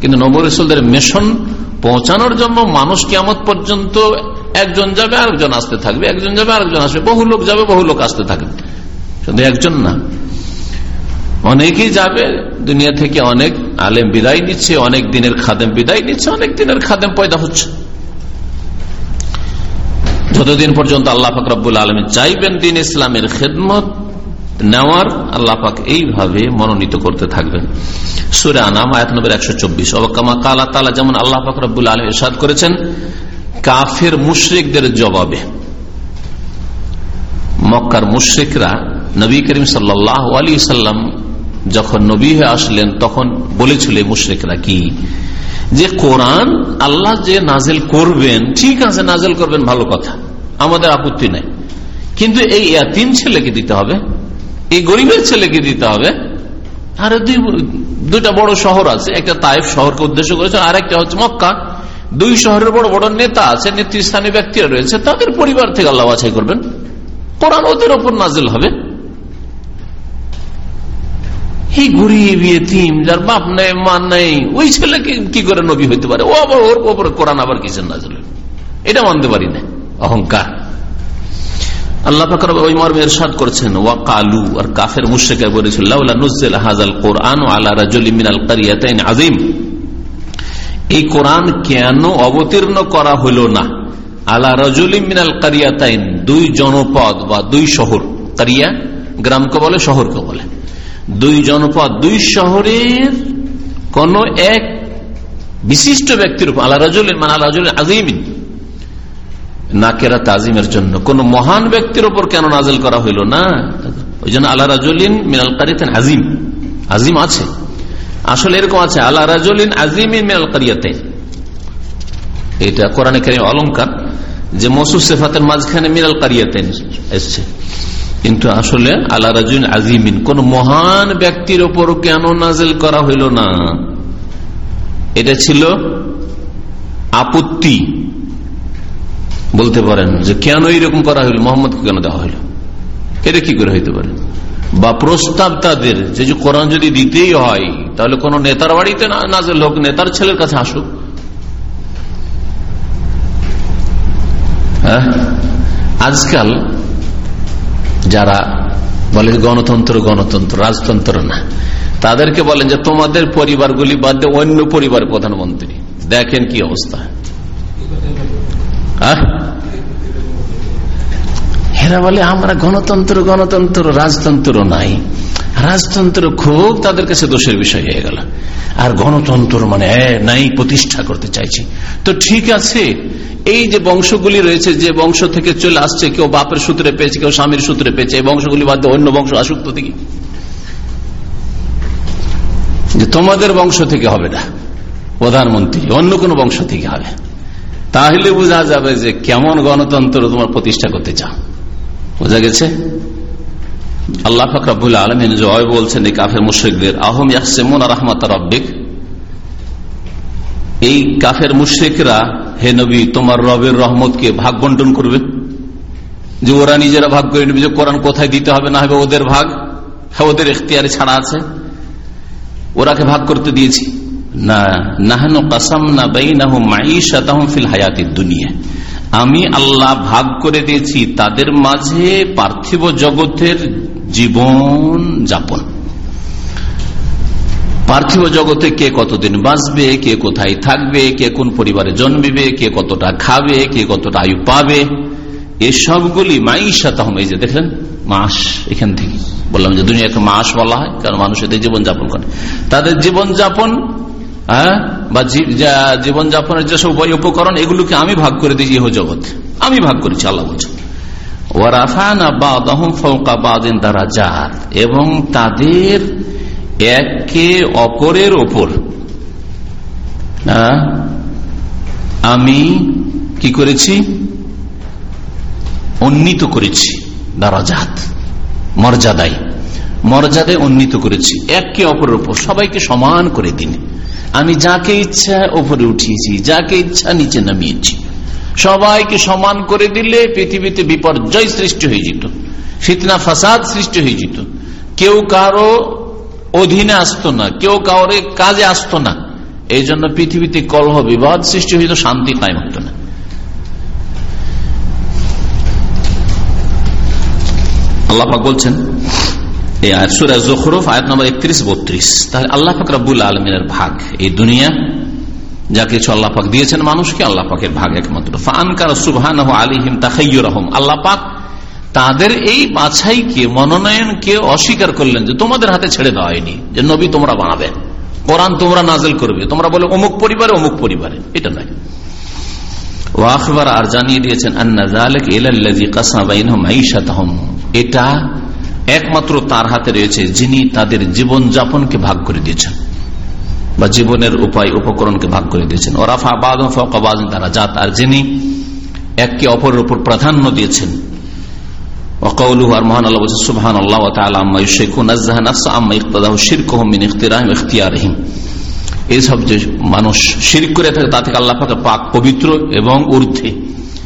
কিন্তু নবী রসুলদের মেশন পৌঁছানোর জন্য মানুষ কেমত পর্যন্ত একজন যাবে, আরেকজন আসতে থাকবে, একজন যাবে, আরেকজন আসবে, বহু লোক যাবে, বহু লোক আসতে থাকবে। শুধু একজন না। অনেকেই যাবে, দুনিয়া থেকে অনেক আলেম বিদায় নিচ্ছে, অনেক দিনের খাদেম বিদায় নিচ্ছে, অনেক দিনের খাদেম পয়দা হচ্ছে। যতদিন পর্যন্ত আল্লাহ ফাকরাবুল আলমী চাইবেন দিন ইসলামের খেদমত নেওয়ার আল্লাহ পাক এইভাবে মনোনীত করতে থাকবেন। সুরে আনাম আয়াত নম্বর একশো চব্বিশ। অবাকামা কালা তালা যেমন আল্লাহ পাক রব্বুল আলম ইরশাদ করেছেন, কাফের মুশ্রিকদের জবাবে। মক্কার মুশ্রিকরা নবী করিম সাল্লাহ আলী সাল্লাম যখন নবী হয়ে আসলেন, তখন বলেছিল মুশ্রিকরা কি? যে কোরআন আল্লাহ যে নাজেল করবেন, ঠিক আছে, নাজেল করবেন, ভালো কথা। আমাদের আপত্তি নাই। কিন্তু এই তিন ছেলেকে দিতে হবে। এই গরিবের ছেলেকে দিতে হবে। আর দুই দুইটা বড় শহর আছে, একটা তাইফ শহরকে উদ্দেশ্য করেছে, আর একটা হচ্ছে মক্কা। দুই শহরের বড় বড় নেতা আছে নেতৃস্থানীয় ব্যক্তিরা রয়েছে, তাদের পরিবার থেকে আল্লাহ বাছাই করবেন। কোরআন ওদের ওপর নাজিল হবে। এই গরিব ইয়েতিম, যার বাপ নেই, মা নেই, ওই ছেলেকে কি করে নবী হইতে পারে? ও আবার ওর ওপরে কোরআন আবার কিসের নাজিল? এটা মানতে পারি না অহংকার। আল্লাহ পাকর করছেন, ওয়া কালু আর কাফের বলেছিল কুরআন আলা এই কোরআন কেন অবতীর্ণ করা হইল না? আলা রাজুলিন মিনাল দুই জনপদ বা দুই শহর, কারিয়া, গ্রামকে বলে, শহরকে বলে। দুই জনপদ, দুই শহরের কোন এক বিশিষ্ট ব্যক্তির উপর আল্লাহ রাজুলিন মানে আজিমিন নাকেরা তাজিমের জন্য। কোন মহান ব্যক্তির ওপর কেন নাজেল করা হইল না? ওই জন্য আল্লাহ রাজুলিন মিনাল কারিয়াতেন আজিম আজিম আছে। আসলে এরকম আছে আল্লাহ রাজুলিন আজিম মিনাল কারিয়াতে এটা কোরআনে কারিম অলঙ্কার যে মসুদ সেফাতের মাঝখানে মিনাল কারিয়াতে এসছে। কিন্তু আসলে আল্লাহ রাজুল আজিমিন কোন মহান ব্যক্তির ওপর কেন নাজেল করা হইল না? এটা ছিল আপত্তি। বলতে পারেন যে কেন এইরকম করা হইল? মোহাম্মদ কেন দেওয়া হইল? এটা কি করে হইতে পারে? বা প্রস্তাব তাদের যে কোরআন যদি দিতেই হয়, তাহলে কোন নেতার বাড়িতে নাজেল লোক নেতার ছেলের কাছে আসুক। হ্যাঁ? আজকাল যারা বলে গণতন্ত্র গণতন্ত্র, রাজতন্ত্র না, তাদেরকে বলেন যে তোমাদের পরিবারগুলি বাদ দিয়ে অন্য পরিবার প্রধানমন্ত্রী। দেখেন কি অবস্থা। হেরা বলে, আমরা গণতন্ত্র গণতন্ত্র, রাজতন্ত্র নাই। রাজতন্ত্র খুব তাদের কাছে দোষের বিষয় হয়ে গেল। আর গণতন্ত্র মানে নাই, প্রতিষ্ঠা করতে চাইছি। তো ঠিক আছে, এই যে বংশগুলি রয়েছে, যে বংশ থেকে চলে আসছে, কেউ বাপের সূত্রে পেয়েছে, কেউ স্বামীর সূত্রে পেয়েছে, এই বংশগুলি বাদ অন্য বংশ আসুক তো দেখি। যে তোমাদের বংশ থেকে হবে না, প্রধানমন্ত্রী, অন্য কোন বংশ থেকে হবে। তাহলে বোঝা যাবে যে কেমন গণতন্ত্র তোমার প্রতিষ্ঠা করতে চাও। বোঝা গেছে? আল্লাহ ফকরাবুল আলমিন জয় বলছেন, এই কাফের মুশ্রিকদের, আহম ইয়াকসেমন রহমত রব্বিক? এই কাফের মুশ্রিকরা, হে নবী, তোমার রবের রহমতকে ভাগ বন্টন করবে। যে ওরা নিজেরা ভাগ করে নেবে, যে কোরআন কোথায় দিতে হবে, না হবে ওদের ভাগ হ্যাঁ ওদের এখতিয়ারে ছাড়া আছে। ওরাকে ভাগ করতে দিয়েছি। আমি আল্লাহ ভাগ করে দিয়েছি তাদের মাঝে পার্থিব জগতের জীবন যাপন। পার্থিব জগতে কে কতদিন বাঁচবে, কে কোথায় থাকবে, কে কোন পরিবারে জন্মিবে, কে কতটা খাবে, কে কতটা আয়ু পাবে, এসবগুলি মাইশা তহম এই যে দেখলেন, মাস এখান থেকে। বললাম যে দুনিয়াকে মাস বলা হয়, কারণ মানুষ এদের জীবনযাপন করে। তাদের জীবনযাপন হ্যাঁ? জীবন যাপনের যেসব উপায় উপকরণ, এগুলোকে আমি ভাগ করে দিয়েছি ইহ জগৎ। আমি ভাগ করেছি, আল্লাহ বলছেন এবং তাদের একে অপরের ওপর আমি কি করেছি? উন্নীত করেছি, দারাজাত, মর্যাদায়। মর্যাদায় উন্নীত করেছি, একে অপরের ওপর, সবাইকে সমান করে দিন। আমি যাকে ইচ্ছা ওপরে উঠিয়েছি, যাকে ইচ্ছা নিচে নামিয়েছি। সবাইকে সমান করে দিলে পৃথিবীতে বিপর্যয় সৃষ্টি হয়ে যেত, ফিতনা, ফাসাদ সৃষ্টি হয়ে যেত। কেউ কারও অধীনে আসতো না, কেউ কাউরে কাজে আসতো না। এই জন্য পৃথিবীতে কলহ, বিবাদ সৃষ্টি হইত শান্তি কায়েম হতো না। আল্লাপাক বলছেন সুরা নম্বর একত্রিশ, বত্রিশ। আলমিনের ভাগ এই দুনিয়া, যা কিছু আল্লাহ দিয়েছেন মানুষকে ভাগ একমাত্র। পাক তাদের এই বাছাইকে, মনোনয়নকে অস্বীকার করলেন যে তোমাদের হাতে ছেড়ে দেওয়া হয়নি, যে নবী তোমরা বানাবে কোরআন তোমরা নাজেল করবে। তোমরা বলে অমুক পরিবারে অমুক পরিবারে। এটা নয়। আর জানিয়ে দিয়েছেন এটা একমাত্র তার হাতে রয়েছে যিনি তাদের জীবন যাপনকে ভাগ করে দিয়েছেন বা জীবনের উপায় উপকরণকে ভাগ করে দিয়েছেন। ওরাফা বাদ তারা জাত আর যিনি একে অপরের উপর প্রাধান্য দিয়েছেন। মহান সুবহান এইসব যে মানুষ শির করে থাকে, তা থেকে আল্লাহ পাক পবিত্র এবং ঊর্ধ্বে।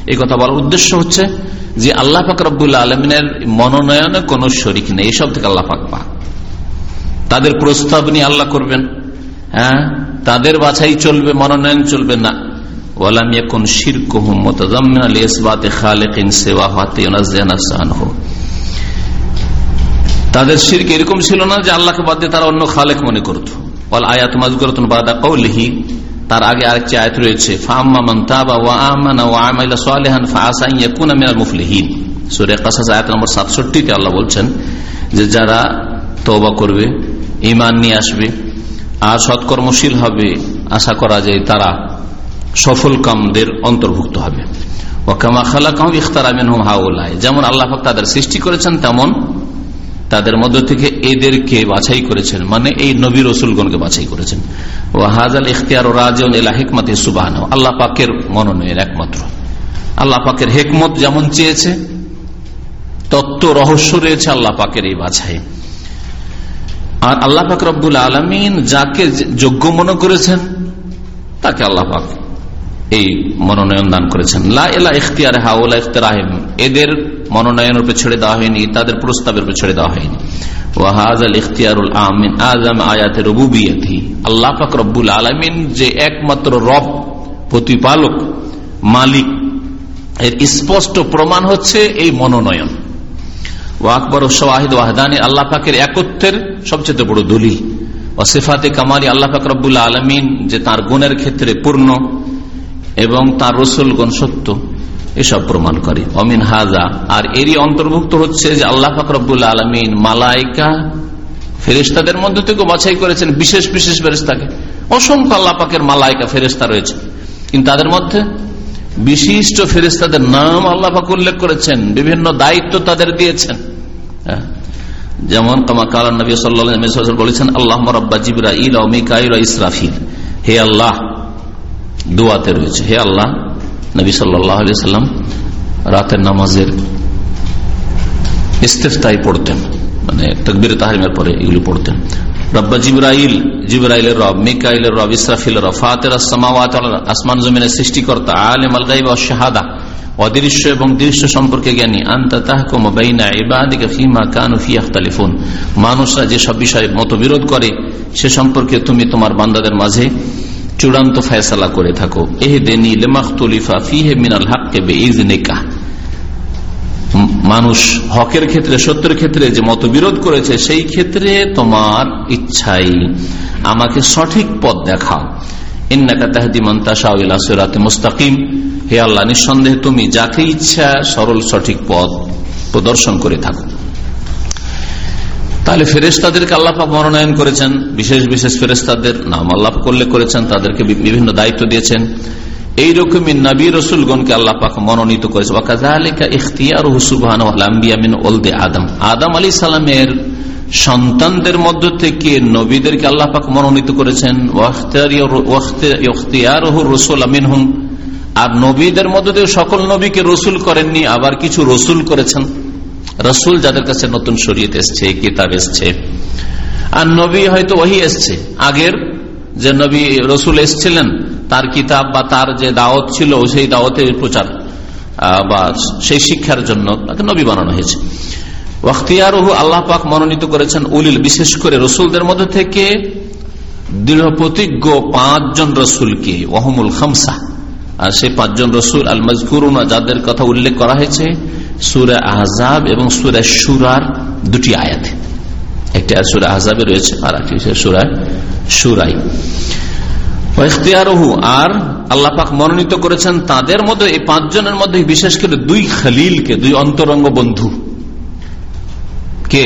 এই কথা বলার উদ্দেশ্য হচ্ছে যে আল্লাহ পাক রব্বুল্লা আলমিনের মনোনয়নে কোন শরিক নেই এইসব থেকে আল্লাহ পাক পাক। তাদের প্রস্তাব নিয়ে আল্লাহ করবেন হ্যাঁ? তাদের বাছাই চলবে, মনোনয়ন চলবে না। তাদের শিরক এরকম ছিল না যে আল্লাহকে বাদ দিয়ে তারা অন্য খালেক মনে করত। আয়াত মাজগুরতন বাদা কৌলিহি তার আগে আরেকটি আয়াত রয়েছে সাতষট্টিতে আল্লাহ বলছেন যে যারা তবা করবে ইমান নিয়ে আসবে, আর সৎকর্মশীল হবে, আশা করা যায় তারা সফল কামদের অন্তর্ভুক্ত হবে। ওকামা খালা কাম ইখতারামিন হাউলায় যেমন আল্লাহ তাদের সৃষ্টি করেছেন, তেমন তাদের মধ্য থেকে এদেরকে বাছাই করেছেন। মানে এই নবী রসুলগণকে বাছাই করেছেন। ও হাজাল ইখতিয়ার রাজন এলা হেকমত সুবাহ আল্লাহ পাকের মনোনয়ন একমাত্র। আল্লাহ পাকের হেকমত যেমন চেয়েছে, তত্ত্ব রহস্য রয়েছে আল্লাহ পাকের এই বাছাই। আর আল্লাহ পাক রব্বুল আলমিন যাকে যোগ্য মনে করেছেন, তাকে আল্লাহ পাক এই মনোনয়ন দান করেছেন। লা এলা ইখতিয়ার হাওলা ইখতারাহিম এদের মনোনয়নের উপরে ছেড়ে দেওয়া হয়নি, তাদের প্রস্তাবের উপরে ছেড়ে দেওয়া হয়নি। আল্লাহ যে একমাত্র রব, প্রতিপালক, মালিক, এর স্পষ্ট প্রমাণ হচ্ছে এই মনোনয়ন। ও একত্রের সবচেয়ে বড় দলিল। ও সেফাতে কামালি, আল্লাহ পাক রব্বুল আলমিন যে তার গুণের ক্ষেত্রে পূর্ণ এবং তার রসুলগণ সত্য। এসব প্রমাণ করে। অমিন হাজা, আর এরই অন্তর্ভুক্ত হচ্ছে যে আল্লাহ ফাকরবুল আলমিন মালাইকা ফেরিস্তাদের মধ্যে থেকে বাছাই করেছেন বিশেষ বিশেষ ফেরিস্তাকে অসংখ্য আল্লাহ পাকের মালাইকা ফেরিস্তা রয়েছে। কিন্তু তাদের মধ্যে বিশিষ্ট ফেরিস্তাদের নাম আল্লাহ পাক উল্লেখ করেছেন, বিভিন্ন দায়িত্ব তাদের দিয়েছেন। হ্যাঁ। যেমন কামা কালান নবী সাল্লাহ বলেছেন আল্লাহ রব্বা জিবরা ইল মিকাইল ইসরাফিল। হে আল্লাহ, দোয়াতে রয়েছে। হে আল্লাহ নবী সাল্লাম রাতের নামাজের ইস্তেফতাই পড়তেন মানে তকবির তাহারিমের পরে এগুলি পড়তেন। রব্বা জিব্রাইল, জিব্রাইলের রব, মিকাইলের রব ইসরাফিল রব, ফাতের আসমান জমিনের সৃষ্টিকর্তা, আলেম আলগাইব শাহাদা, অদৃশ্য এবং দৃশ্য সম্পর্কে জ্ঞানী, আন্তা তাহকুম বাইনা ইবাদিকা ফিমা কানু মানুষরা যে সব বিষয়ে মতবিরোধ করে, সে সম্পর্কে তুমি তোমার বান্দাদের মাঝে চূড়ান্ত ফয়সালা করে থাকো। এহ লেমাখতলিফা ফিহে মিনাল হাক্কে বেইজনিকা মানুষ হকের ক্ষেত্রে, সত্যের ক্ষেত্রে যে মতবিরোধ করেছে, সেই ক্ষেত্রে তোমার ইচ্ছাই। আমাকে সঠিক পথ দেখাও। ইন্নাকা তাহদি সুরাতে মুস্তাকিম। হে আল্লাহ, নিঃসন্দেহে তুমি যাকে ইচ্ছা সরল সঠিক পথ প্রদর্শন করে থাকো। তাহলে ফেরেস্তাদেরকে আল্লাপাক মনোনয়ন করেছেন, বিশেষ বিশেষ ফেরেস্তাদের নাম আল্লাহ করলে করেছেন, তাদেরকে বিভিন্ন দায়িত্ব দিয়েছেন। এইরকমই নবী রসুলগণকে আল্লাহ পাক মনোনীত করেছে। আদম। আদম আলী সালামের সন্তানদের মধ্য থেকে নবীদেরকে আল্লাহ পাক মনোনীত করেছেন। আর নবীদের মধ্য থেকে সকল নবীকে রসুল করেননি, আবার কিছু রসুল করেছেন। রসুল যাদের কাছে নতুন শরীয়ত এসছে কিতাব এসছে। আর নবী হয়তো ওহি এসছে। আগের যে নবী রসুল এসছিলেন, তার কিতাব বা তার যে দাওয়াত ছিল, সেই দাওয়াতের প্রচার বা সেই শিক্ষার জন্য তাকে নবী বানানো হয়েছে। ওয়াক্তিয়ারহু আল্লাহ পাক মনোনীত করেছেন উলিল, বিশেষ করে রসুলদের মধ্যে থেকে দৃঢ় প্রতিজ্ঞ পাঁচজন রসুলকে ওহমুল খামসা। আর সেই পাঁচজন রসুল আল মজকুরুনা যাদের কথা উল্লেখ করা হয়েছে সুরা আহজাব এবং সুরা সুরার দুটি আয়াতে। একটি সুরা আহজাবে রয়েছে, আর একটি সুরা সুরাই আর আল্লাহ পাক মনোনীত করেছেন তাদের মধ্যে, এই পাঁচজনের মধ্যে বিশেষ করে দুই খালিলকে, দুই অন্তরঙ্গ বন্ধু। কে?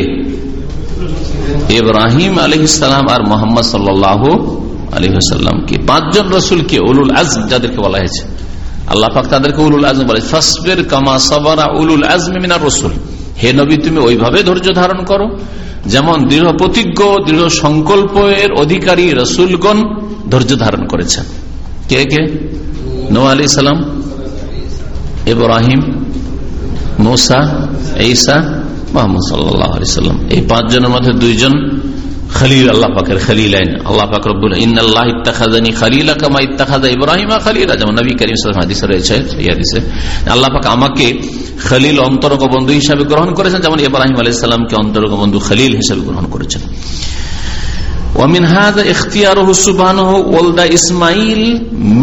ইব্রাহিম আলী ইসলাম আর মোহাম্মদ সাল্লাহ সাল্লামকে পাঁচজন রসুলকে, উলুল আজম, যাদেরকে বলা হয়েছে। আল্লাহ পাক তাদেরকে উলুল আজম বলে, ফসবের কামা উলুল আজম মিনার রসুল। হে নবী, তুমি ওইভাবে ধৈর্য ধারণ করো, যেমন দৃঢ় প্রতিজ্ঞ, দৃঢ় সংকল্পের অধিকারী রসুলগণ ধৈর্য ধারণ করেছেন। কে কে? নো আলী সালাম, ইব্রাহিম, মৌসা, ঈসা, মোহাম্মদ সাল্লাম। এই পাঁচজনের মধ্যে দুইজন খালিল, আল্লাহ পাকের খালিল আইন আল্লাহ পাক রব্বুল ইন আল্লাহ ইত্তাখাজানি খালিলা কামা ইত্তাখাজা ইব্রাহিম খালিলা। যেমন নবী করিম হাদিসে রয়েছে হাদিসে। আল্লাহ পাক আমাকে খালিল অন্তরঙ্গ বন্ধু হিসাবে গ্রহণ করেছেন, যেমন ইব্রাহিম আলাইসাল্লামকে অন্তরঙ্গ বন্ধু খালিল হিসাবে গ্রহণ করেছেন। ওয়ামিন হাজা ইখতিয়ার হুসুবানহ ওলদা ইসমাইল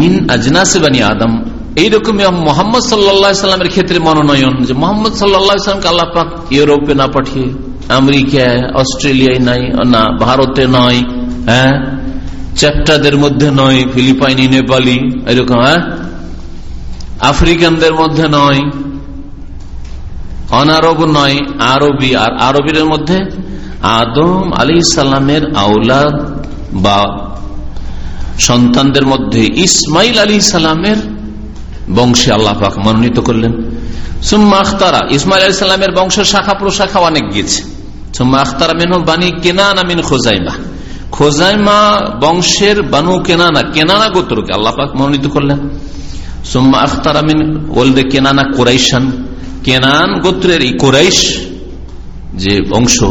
মিন আজনাসে বানি আদম। এইরকম মোহাম্মদ সাল্লা সাল্লামের ক্ষেত্রে মনোনয়ন, যে মোহাম্মদ সাল্লাহ সাল্লামকে আল্লাহ পাক ইউরোপে না পাঠিয়ে আমেরিকায় অস্ট্রেলিয়ায় নাই, না, ভারতে নয় হ্যাঁ? চ্যাপ্টাদের মধ্যে নয় ফিলিপাইনি, নেপালি, এরকম হ্যাঁ? আফ্রিকানদের মধ্যে নয় অনারব নয় আরবি, আর আরবির মধ্যে আদম আলী সাল্লামের আউলাদ বা সন্তানদের মধ্যে ইসমাইল আলী সালামের বংশে আল্লাহ মনোনীত করলেন। সুম্মা আখতারা, ইসমাইল আলী সাল্লামের বংশ শাখা প্রশাখা অনেক গিয়েছে। আখতারা মেন বানি কেনানা মিন খোজাইমা খোজাইমা বংশের বানু কেনানা কেনানা গোত্রকে আল্লাহ পাক মনোনীত করলেন। সুম্মা আখতারা মিন বলবে কেনানা কোরাইশান। কেনান গোত্রের এই কোরাইশ যে বংশ,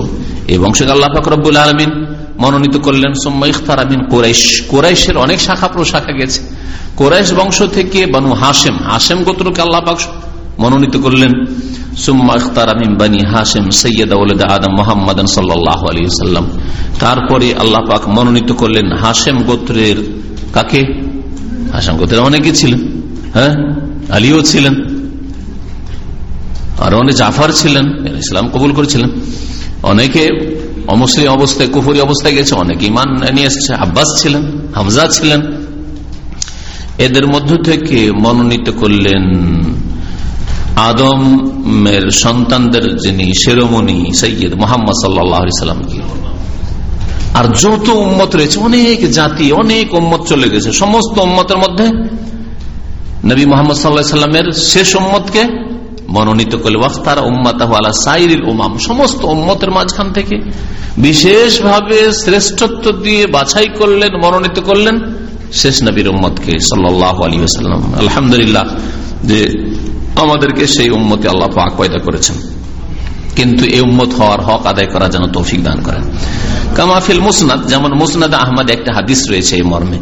এই বংশকে আল্লাহ ফাকরবুল আলমিন মনোনীত করলেন। সোম্মা ইখতার আমিন কোরাইশ। কোরাইশের অনেক শাখা প্রশাখা গেছে। কোরাইশ বংশ থেকে বানু হাসেম হাসেম গোত্রকে আল্লাহ পাক মনোনীত করলেন, সুম্মা আদম সাল্লাম তারপরে আল্লাহ পাক মনোনীত করলেন হাসেম গোত্রের কাকে? হাসেম গোত্রের অনেকে ছিলেন হ্যাঁ? আলীও ছিলেন, আর অনেক জাফার ছিলেন ইসলাম কবুল করেছিলেন। অনেকে অমুসলিম অবস্থায়, কুফুরি অবস্থায় গেছে, অনেকে ইমান নিয়ে এসছে, আব্বাস ছিলেন, হামজা ছিলেন। এদের মধ্য থেকে মনোনীত করলেন আদমের সন্তানদের যিনি শেরোমণি সৈয়দ মোহাম্মদ সাল্লামকে আর যত উম্মত রয়েছে, অনেক জাতি, অনেক উম্মত চলে গেছে। সমস্ত উম্মতের মধ্যে নবী মোহাম্মদ সাল্লাহ সাল্লামের শেষ উম্মতকে মনোনীত করলে ওয়াক্তারা উম্মাতা আলা উমাম। সমস্ত উম্মতের মাঝখান থেকে বিশেষভাবে শ্রেষ্ঠত্ব দিয়ে বাছাই করলেন, মনোনীত করলেন শেষ নবীর উম্মতকে সাল্লাহ আলী আসাল্লাম আলহামদুলিল্লাহ যে আমাদেরকে সেই উম্মতে আল্লাহ পাক পয়দা করেছেন। কিন্তু এই উম্মত হওয়ার হক আদায় করার জন্য তৌফিক দান করেন। কামাফিল মুসনাদ, যেমন মুসনাদ আহমদ একটা হাদিস রয়েছে এই মর্মে।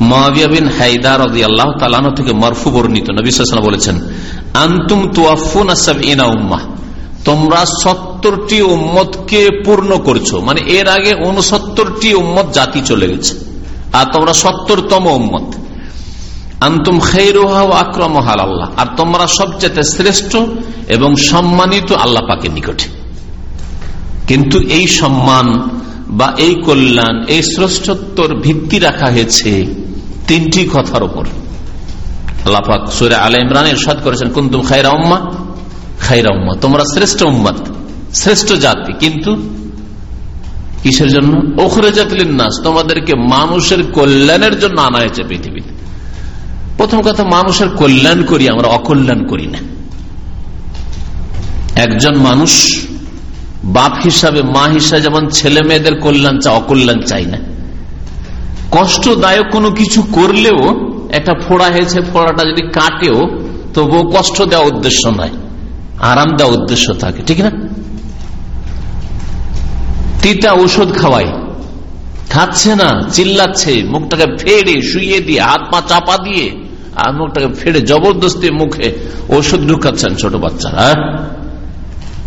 মাবিয়া বিন হাইদার আল্লাহ তালানো থেকে মরফু বর্ণিত নবিসাম বলেছেন, আন্তুম তুয়াফুন ইনা উম্মাহ। তোমরা সত্তরটি উম্মতকে পূর্ণ করছ মানে এর আগে উনসত্তরটি উম্মত জাতি চলে গেছে। আর তোমরা সত্তরতম উম্মত। আন্তুম খেরোহা ও আক্রম আল্লাহ। আর তোমরা সবচেয়ে শ্রেষ্ঠ এবং সম্মানিত আল্লাহ পাকের নিকটে। কিন্তু এই সম্মান বা এই কল্যাণ, এই শ্রেষ্ঠত্বর ভিত্তি রাখা হয়েছে তিনটি কথার উপর। আল্লাপাক সুরে আল ইমরান ইরশাদ করেছেন, কুন্তুম খাইরা উম্মা? খাইরা উম্মা। তোমরা শ্রেষ্ঠ উম্মাদ শ্রেষ্ঠ জাতি, কিন্তু কিসের জন্য? ওখরে জাতিলেন নাস তোমাদেরকে মানুষের কল্যাণের জন্য আনা হয়েছে পৃথিবীতে। প্রথম কথা, মানুষের কল্যাণ করি, আমরা অকল্যাণ করি না। একজন মানুষ বাপ হিসাবে, মা হিসাবে যেমন ছেলে মেয়েদের কল্যাণ চা অকল্যাণ চাই না। কষ্টদায়ক কোনো কিছু করলেও, একটা ফোড়া হয়েছে, ফোড়াটা যদি কাটেও, তবুও কষ্ট দেওয়া উদ্দেশ্য নয়, আরাম দেওয়া উদ্দেশ্য থাকে, ঠিক না? তিতা ওষুধ খাওয়াই, খাচ্ছে না, চিল্লাচ্ছে, মুখটাকে ফেড়ে শুয়ে দিয়ে, হাত পা চাপা দিয়ে আর মুখটাকে ফেড়ে জবরদস্তি মুখে ওষুধ ঢুকাচ্ছেন ছোট বাচ্চারা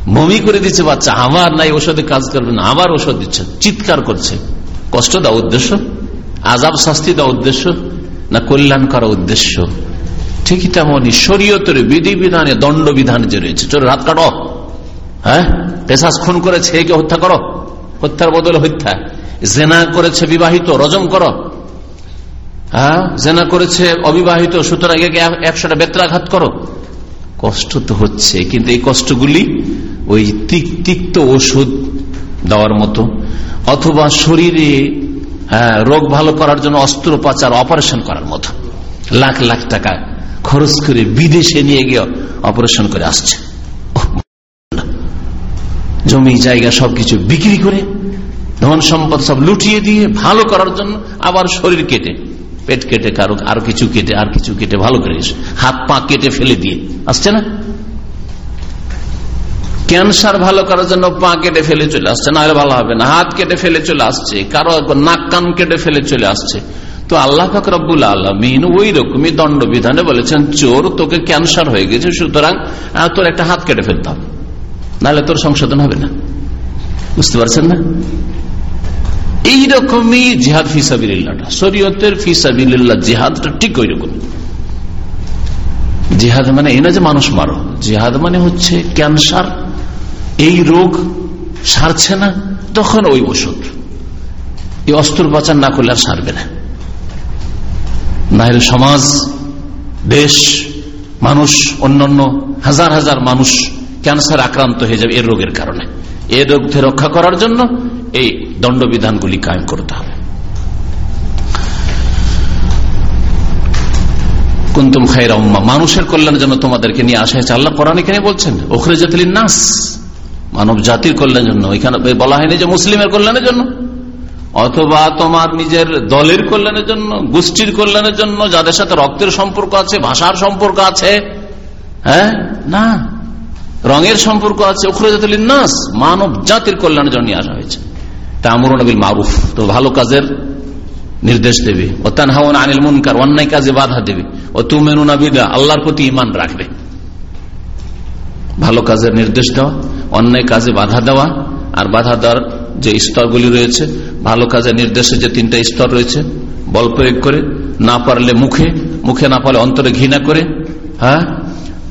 মমি করে দিচ্ছে বাচ্চা, আমার নাই ওষুধে কাজ করবে না আবার ওষুধ দিচ্ছে, চিৎকার করছে। কষ্ট দেওয়া উদ্দেশ্য? আজাব শাস্তি দেওয়া উদ্দেশ্য? না কল্যাণ করা উদ্দেশ্য? ঠিকই তেমনই শরীয়তের বিধি বিধানে দণ্ড বিধান যে রয়েছে চোর রাত কাটো হ্যাঁ? পেশাস খুন করেছে, একে হত্যা করো। হত্যার বদলে হত্যা। জেনা করেছে, বিবাহিত, রজম করো। হ্যাঁ? জেনা করেছে, অবিবাহিত, সুতরাং একশোটা বেত্রাঘাত করো। কষ্ট তো হচ্ছে, কিন্তু এই কষ্টগুলি ওই তিক তিক্ত ওষুধ দেওয়ার মতো। অথবা শরীরে রোগ ভালো করার জন্য অস্ত্রোপচার, অপারেশন করার মতো। লাখ লাখ টাকা খরচ করে বিদেশে নিয়ে গিয়ে অপারেশন করে আসছে। জমি, জায়গা সবকিছু বিক্রি করে, ধন সম্পদ সব লুটিয়ে দিয়ে ভালো করার জন্য আবার শরীর কেটে। পেট কেটে কারও আর কিছু কেটে, আর কিছু কেটে ভালো করে হাত পা কেটে ফেলে দিয়ে। আসছে না? ক্যান্সার ভালো করার জন্য পা কেটে ফেলে চলে আসছে না হলে ভালো হবে না। হাত কেটে ফেলে চলে আসছে, কারও নাক কান কেটে ফেলে চলে আসছে। তো আল্লাহ ফাকরাবুল আলমিন ওই রকমই দণ্ড বিধানে বলেছেন, চোর তোকে ক্যান্সার হয়ে গেছে, সুতরাং তোর একটা হাত কেটে ফেলতাম নাহলে তোর সংশোধন হবে না। বুঝতে পারছেন না? এইরকমই জিহাদ ফিসাবিল্লাটা শরীয়তের ফিসাবিল্লা জিহাদটা ঠিক ওই রকম জিহাদ মানে এই না যে মানুষ মারো। জিহাদ মানে হচ্ছে ক্যান্সার। এই রোগ সারছে না, তখন ওই ওষুধ। এই অস্ত্রোপচার না করলে আর সারবে না। না হলে সমাজ, দেশ, মানুষ, অন্যান্য হাজার হাজার মানুষ ক্যান্সার আক্রান্ত হয়ে যাবে এর রোগের কারণে। এ রোগ রক্ষা করার জন্য এই দণ্ডবিধানগুলি কায়েম করতে হবে। কুন্তুম খাইরা উম্মা, মানুষের কল্যাণের জন্য তোমাদেরকে নিয়ে আসা হয়েছে। আল্লাহ কোরআন এখানে বলছেন ওখরে জাতির নাস মানব জাতির কল্যাণের জন্য। এখানে বলা হয়নি যে মুসলিমের কল্যাণের জন্য, অথবা তোমার নিজের দলের কল্যাণের জন্য, গোষ্ঠীর কল্যাণের জন্য, যাদের সাথে রক্তের সম্পর্ক আছে, ভাষার সম্পর্ক আছে হ্যাঁ? না। রঙের সম্পর্ক আছে ওখরে জাতির নাস মানব জাতির কল্যাণের জন্য নিয়ে আসা হয়েছে। তো ভালো কাজের নির্দেশ দেবে। ও তান তানহাওয়ান আনিল মুনকার, অন্যায় কাজে বাধা দেবে। ও তুমেনুনা বিদা, আল্লাহর প্রতি ইমান রাখবে। ভালো কাজের নির্দেশ দেওয়া, অন্যায় কাজে বাধা দেওয়া, আর বাধা দেওয়ার যে স্তরগুলি রয়েছে, ভালো কাজের নির্দেশে যে তিনটা স্তর রয়েছে, বল প্রয়োগ করে, না পারলে মুখে মুখে না পারলে অন্তরে ঘৃণা করে হ্যাঁ?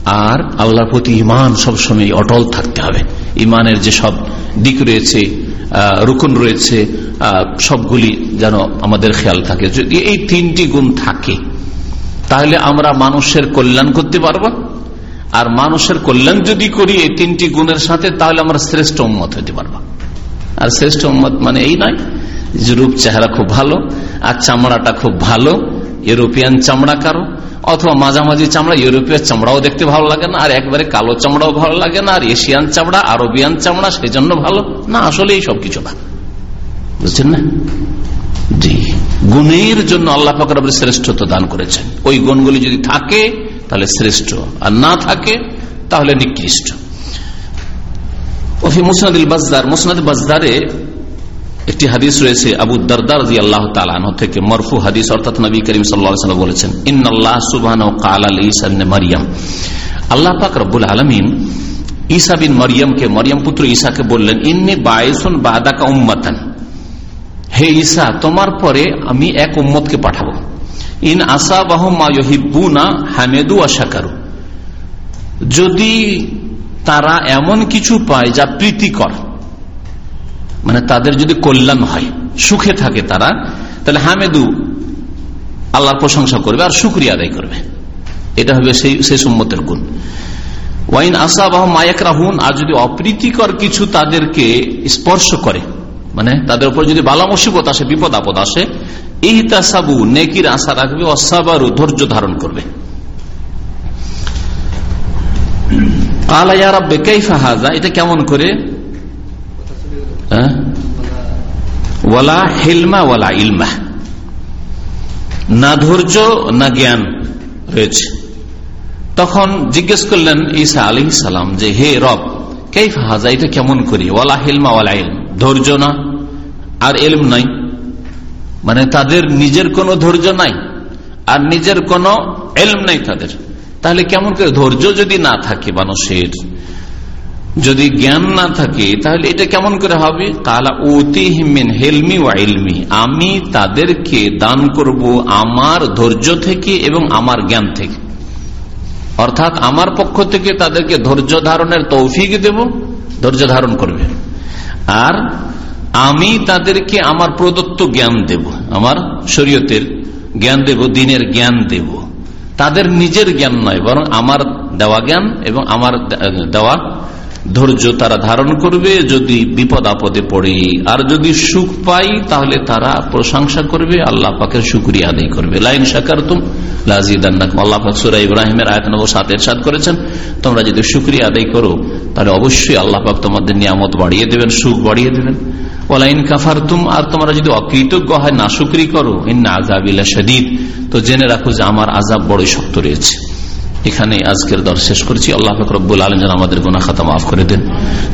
আর আল্লাহর প্রতি ইমান সবসময় অটল থাকতে হবে। ইমানের যে সব দিক রয়েছে রুকুন রয়েছে সবগুলি যেন আমাদের খেয়াল থাকে। যদি এই তিনটি গুণ থাকে, তাহলে আমরা মানুষের কল্যাণ করতে পারব। আর মানুষের কল্যাণ যদি করি এই তিনটি গুণের সাথে, তাহলে আমরা শ্রেষ্ঠ উন্মত হতে পারব। আর শ্রেষ্ঠ উন্মত মানে এই নয় যে রূপ চেহারা খুব ভালো, আর চামড়াটা খুব ভালো, ইউরোপিয়ান চামড়া কারও অথবা মাঝামাঝি চামড়া, ইউরোপীয় চামড়াও দেখতে ভালো লাগে না, আর একবারে কালো চামড়াও ভালো লাগে না, আর এশিয়ান চামড়া, আরবিয়ান চামড়া সেই জন্য ভালো। না আসলে এই সব কিছু না। বুঝছেন না? জি। গুণের জন্য আল্লাহ ফাকর শ্রেষ্ঠত্ব দান করেছেন। ওই গুণগুলি যদি থাকে, তাহলে শ্রেষ্ঠ। আর না থাকে, তাহলে নিকৃষ্ট। ওফি মুসনাদিল বাজদার মুসনাদ বাজদারে একটি হাদিস রয়েছে আবু দরদার আল্লাহ তালান থেকে, মরফু হাদিস, অর্থাৎ নবী করিম সাল্লাম বলেছেন ইন্নআল্লাহ সুবাহ কাল আল মারিয়াম। আল্লাহ পাক রব্বুল আলমিন ঈসা বিন মরিয়মকে, মরিয়ম পুত্র ঈসাকে বললেন, ইন্নি বায়সুন বাদাকা উম্মাতান। হে ঈসা, তোমার পরে আমি এক উম্মতকে পাঠাবো। ইন আসা বাহিবুনা হামেদু আশাকারু যদি তারা এমন কিছু পায় যা প্রীতিকর মানে তাদের যদি কল্যাণ হয়, সুখে থাকে তারা, তাহলে হামেদু আল্লাহর প্রশংসা করবে আর সুক্রিয়া আদায় করবে। এটা হবে সেই সেই সম্মতের গুণ। ওয়াইন আসাবাহ মায়াক রাহুন আর যদি অপ্রীতিকর কিছু তাদেরকে স্পর্শ করে মানে তাদের উপর যদি বালা মুসিবত আসে, বিপদ আপদ আসে এই তাসাবু নেকির আশা রাখবে, অসাবারু ধৈর্য ধারণ করবে। এটা কেমন করে ওয়ালা হেলমা, ওয়ালা ইলমা। না ধৈর্য, না জ্ঞান রয়েছে। তখন জিজ্ঞেস করলেন ঈসা আলী সালাম যে, হে রব এটা কেমন করি? ওয়ালা হেলমা, ওয়ালা ইলম। ধৈর্য না, আর এলম নাই। মানে তাদের নিজের কোনো ধৈর্য নাই, আর নিজের কোনো এলম নাই তাদের। তাহলে কেমন করে ধৈর্য যদি না থাকে মানুষের? যদি জ্ঞান না থাকে, তাহলে এটা কেমন করে হবে? কালা ওতিহমিন হেলমি ওয়া ইলমি। আমি তাদেরকে দান করব আমার ধৈর্য থেকে এবং আমার জ্ঞান থেকে। অর্থাৎ আমার পক্ষ থেকে তাদেরকে ধৈর্য ধারণের তৌফিক দেব, ধৈর্য ধারণ করবে। আর আমি তাদেরকে আমার প্রদত্ত জ্ঞান দেব, আমার শরীয়তের জ্ঞান দেব, দিনের জ্ঞান দেব। তাদের নিজের জ্ঞান নয়, বরং আমার দেওয়া জ্ঞান এবং আমার দেওয়া ধৈর্য তারা ধারণ করবে, যদি বিপদ আপদে পড়ে। আর যদি সুখ পাই, তাহলে তারা প্রশংসা করবে, আল্লাহ পাকের শুক্রিয়া আদায় করবে। লাইন সাকার তুম আল্লাহ পাক সুরা ইব্রাহিমের আয়াত সাতের সাত করেছেন, তোমরা যদি শুক্রিয়া আদায় করো, তাহলে অবশ্যই আল্লাহ পাক তোমাদের নিয়ামত বাড়িয়ে দেবেন, সুখ বাড়িয়ে দেবেন। ওলাইন কাফার আর তোমরা যদি অকৃতজ্ঞ হয় না শুক্রি করো, ইন্না আজাবিল্লা শদীদ তো জেনে রাখো যে আমার আজাব বড় শক্ত রয়েছে। এখানে আজকের দর শেষ করছি। আল্লাহ পাক রব্বুল আলম যেন আমাদের গোনা খাতা মাফ করে দেন।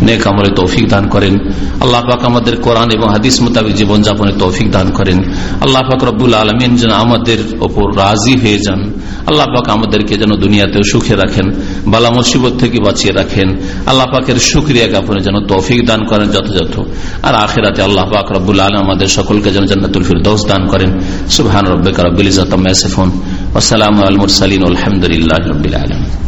নেক আমলে তৌফিক দান করেন। আল্লাহ পাক আমাদের কোরআন এবং হাদিস মোতাবিক জীবনযাপনে তৌফিক দান করেন। আল্লাহ পাক রব্বুল আলমিন যেন আমাদের ওপর রাজি হয়ে যান। আল্লাহ পাক আমাদেরকে যেন দুনিয়াতেও সুখে রাখেন, বালা মুসিবত থেকে বাঁচিয়ে রাখেন। আল্লাহ পাকের সুক্রিয়া জ্ঞাপনে যেন তৌফিক দান করেন যথাযথ। আর আখেরাতে আল্লাহ পাক রব্বুল আলম আমাদের সকলকে যেন জান্নাতুল ফিরদৌস দান করেন। সুবহান রব্বিকা রব্বিল ইজ্জাতি আম্মা ইয়াসিফুন। ওয়া সালামু আল মুরসালিন আলহামদুলিল্লাহি রাব্বিল আলামিন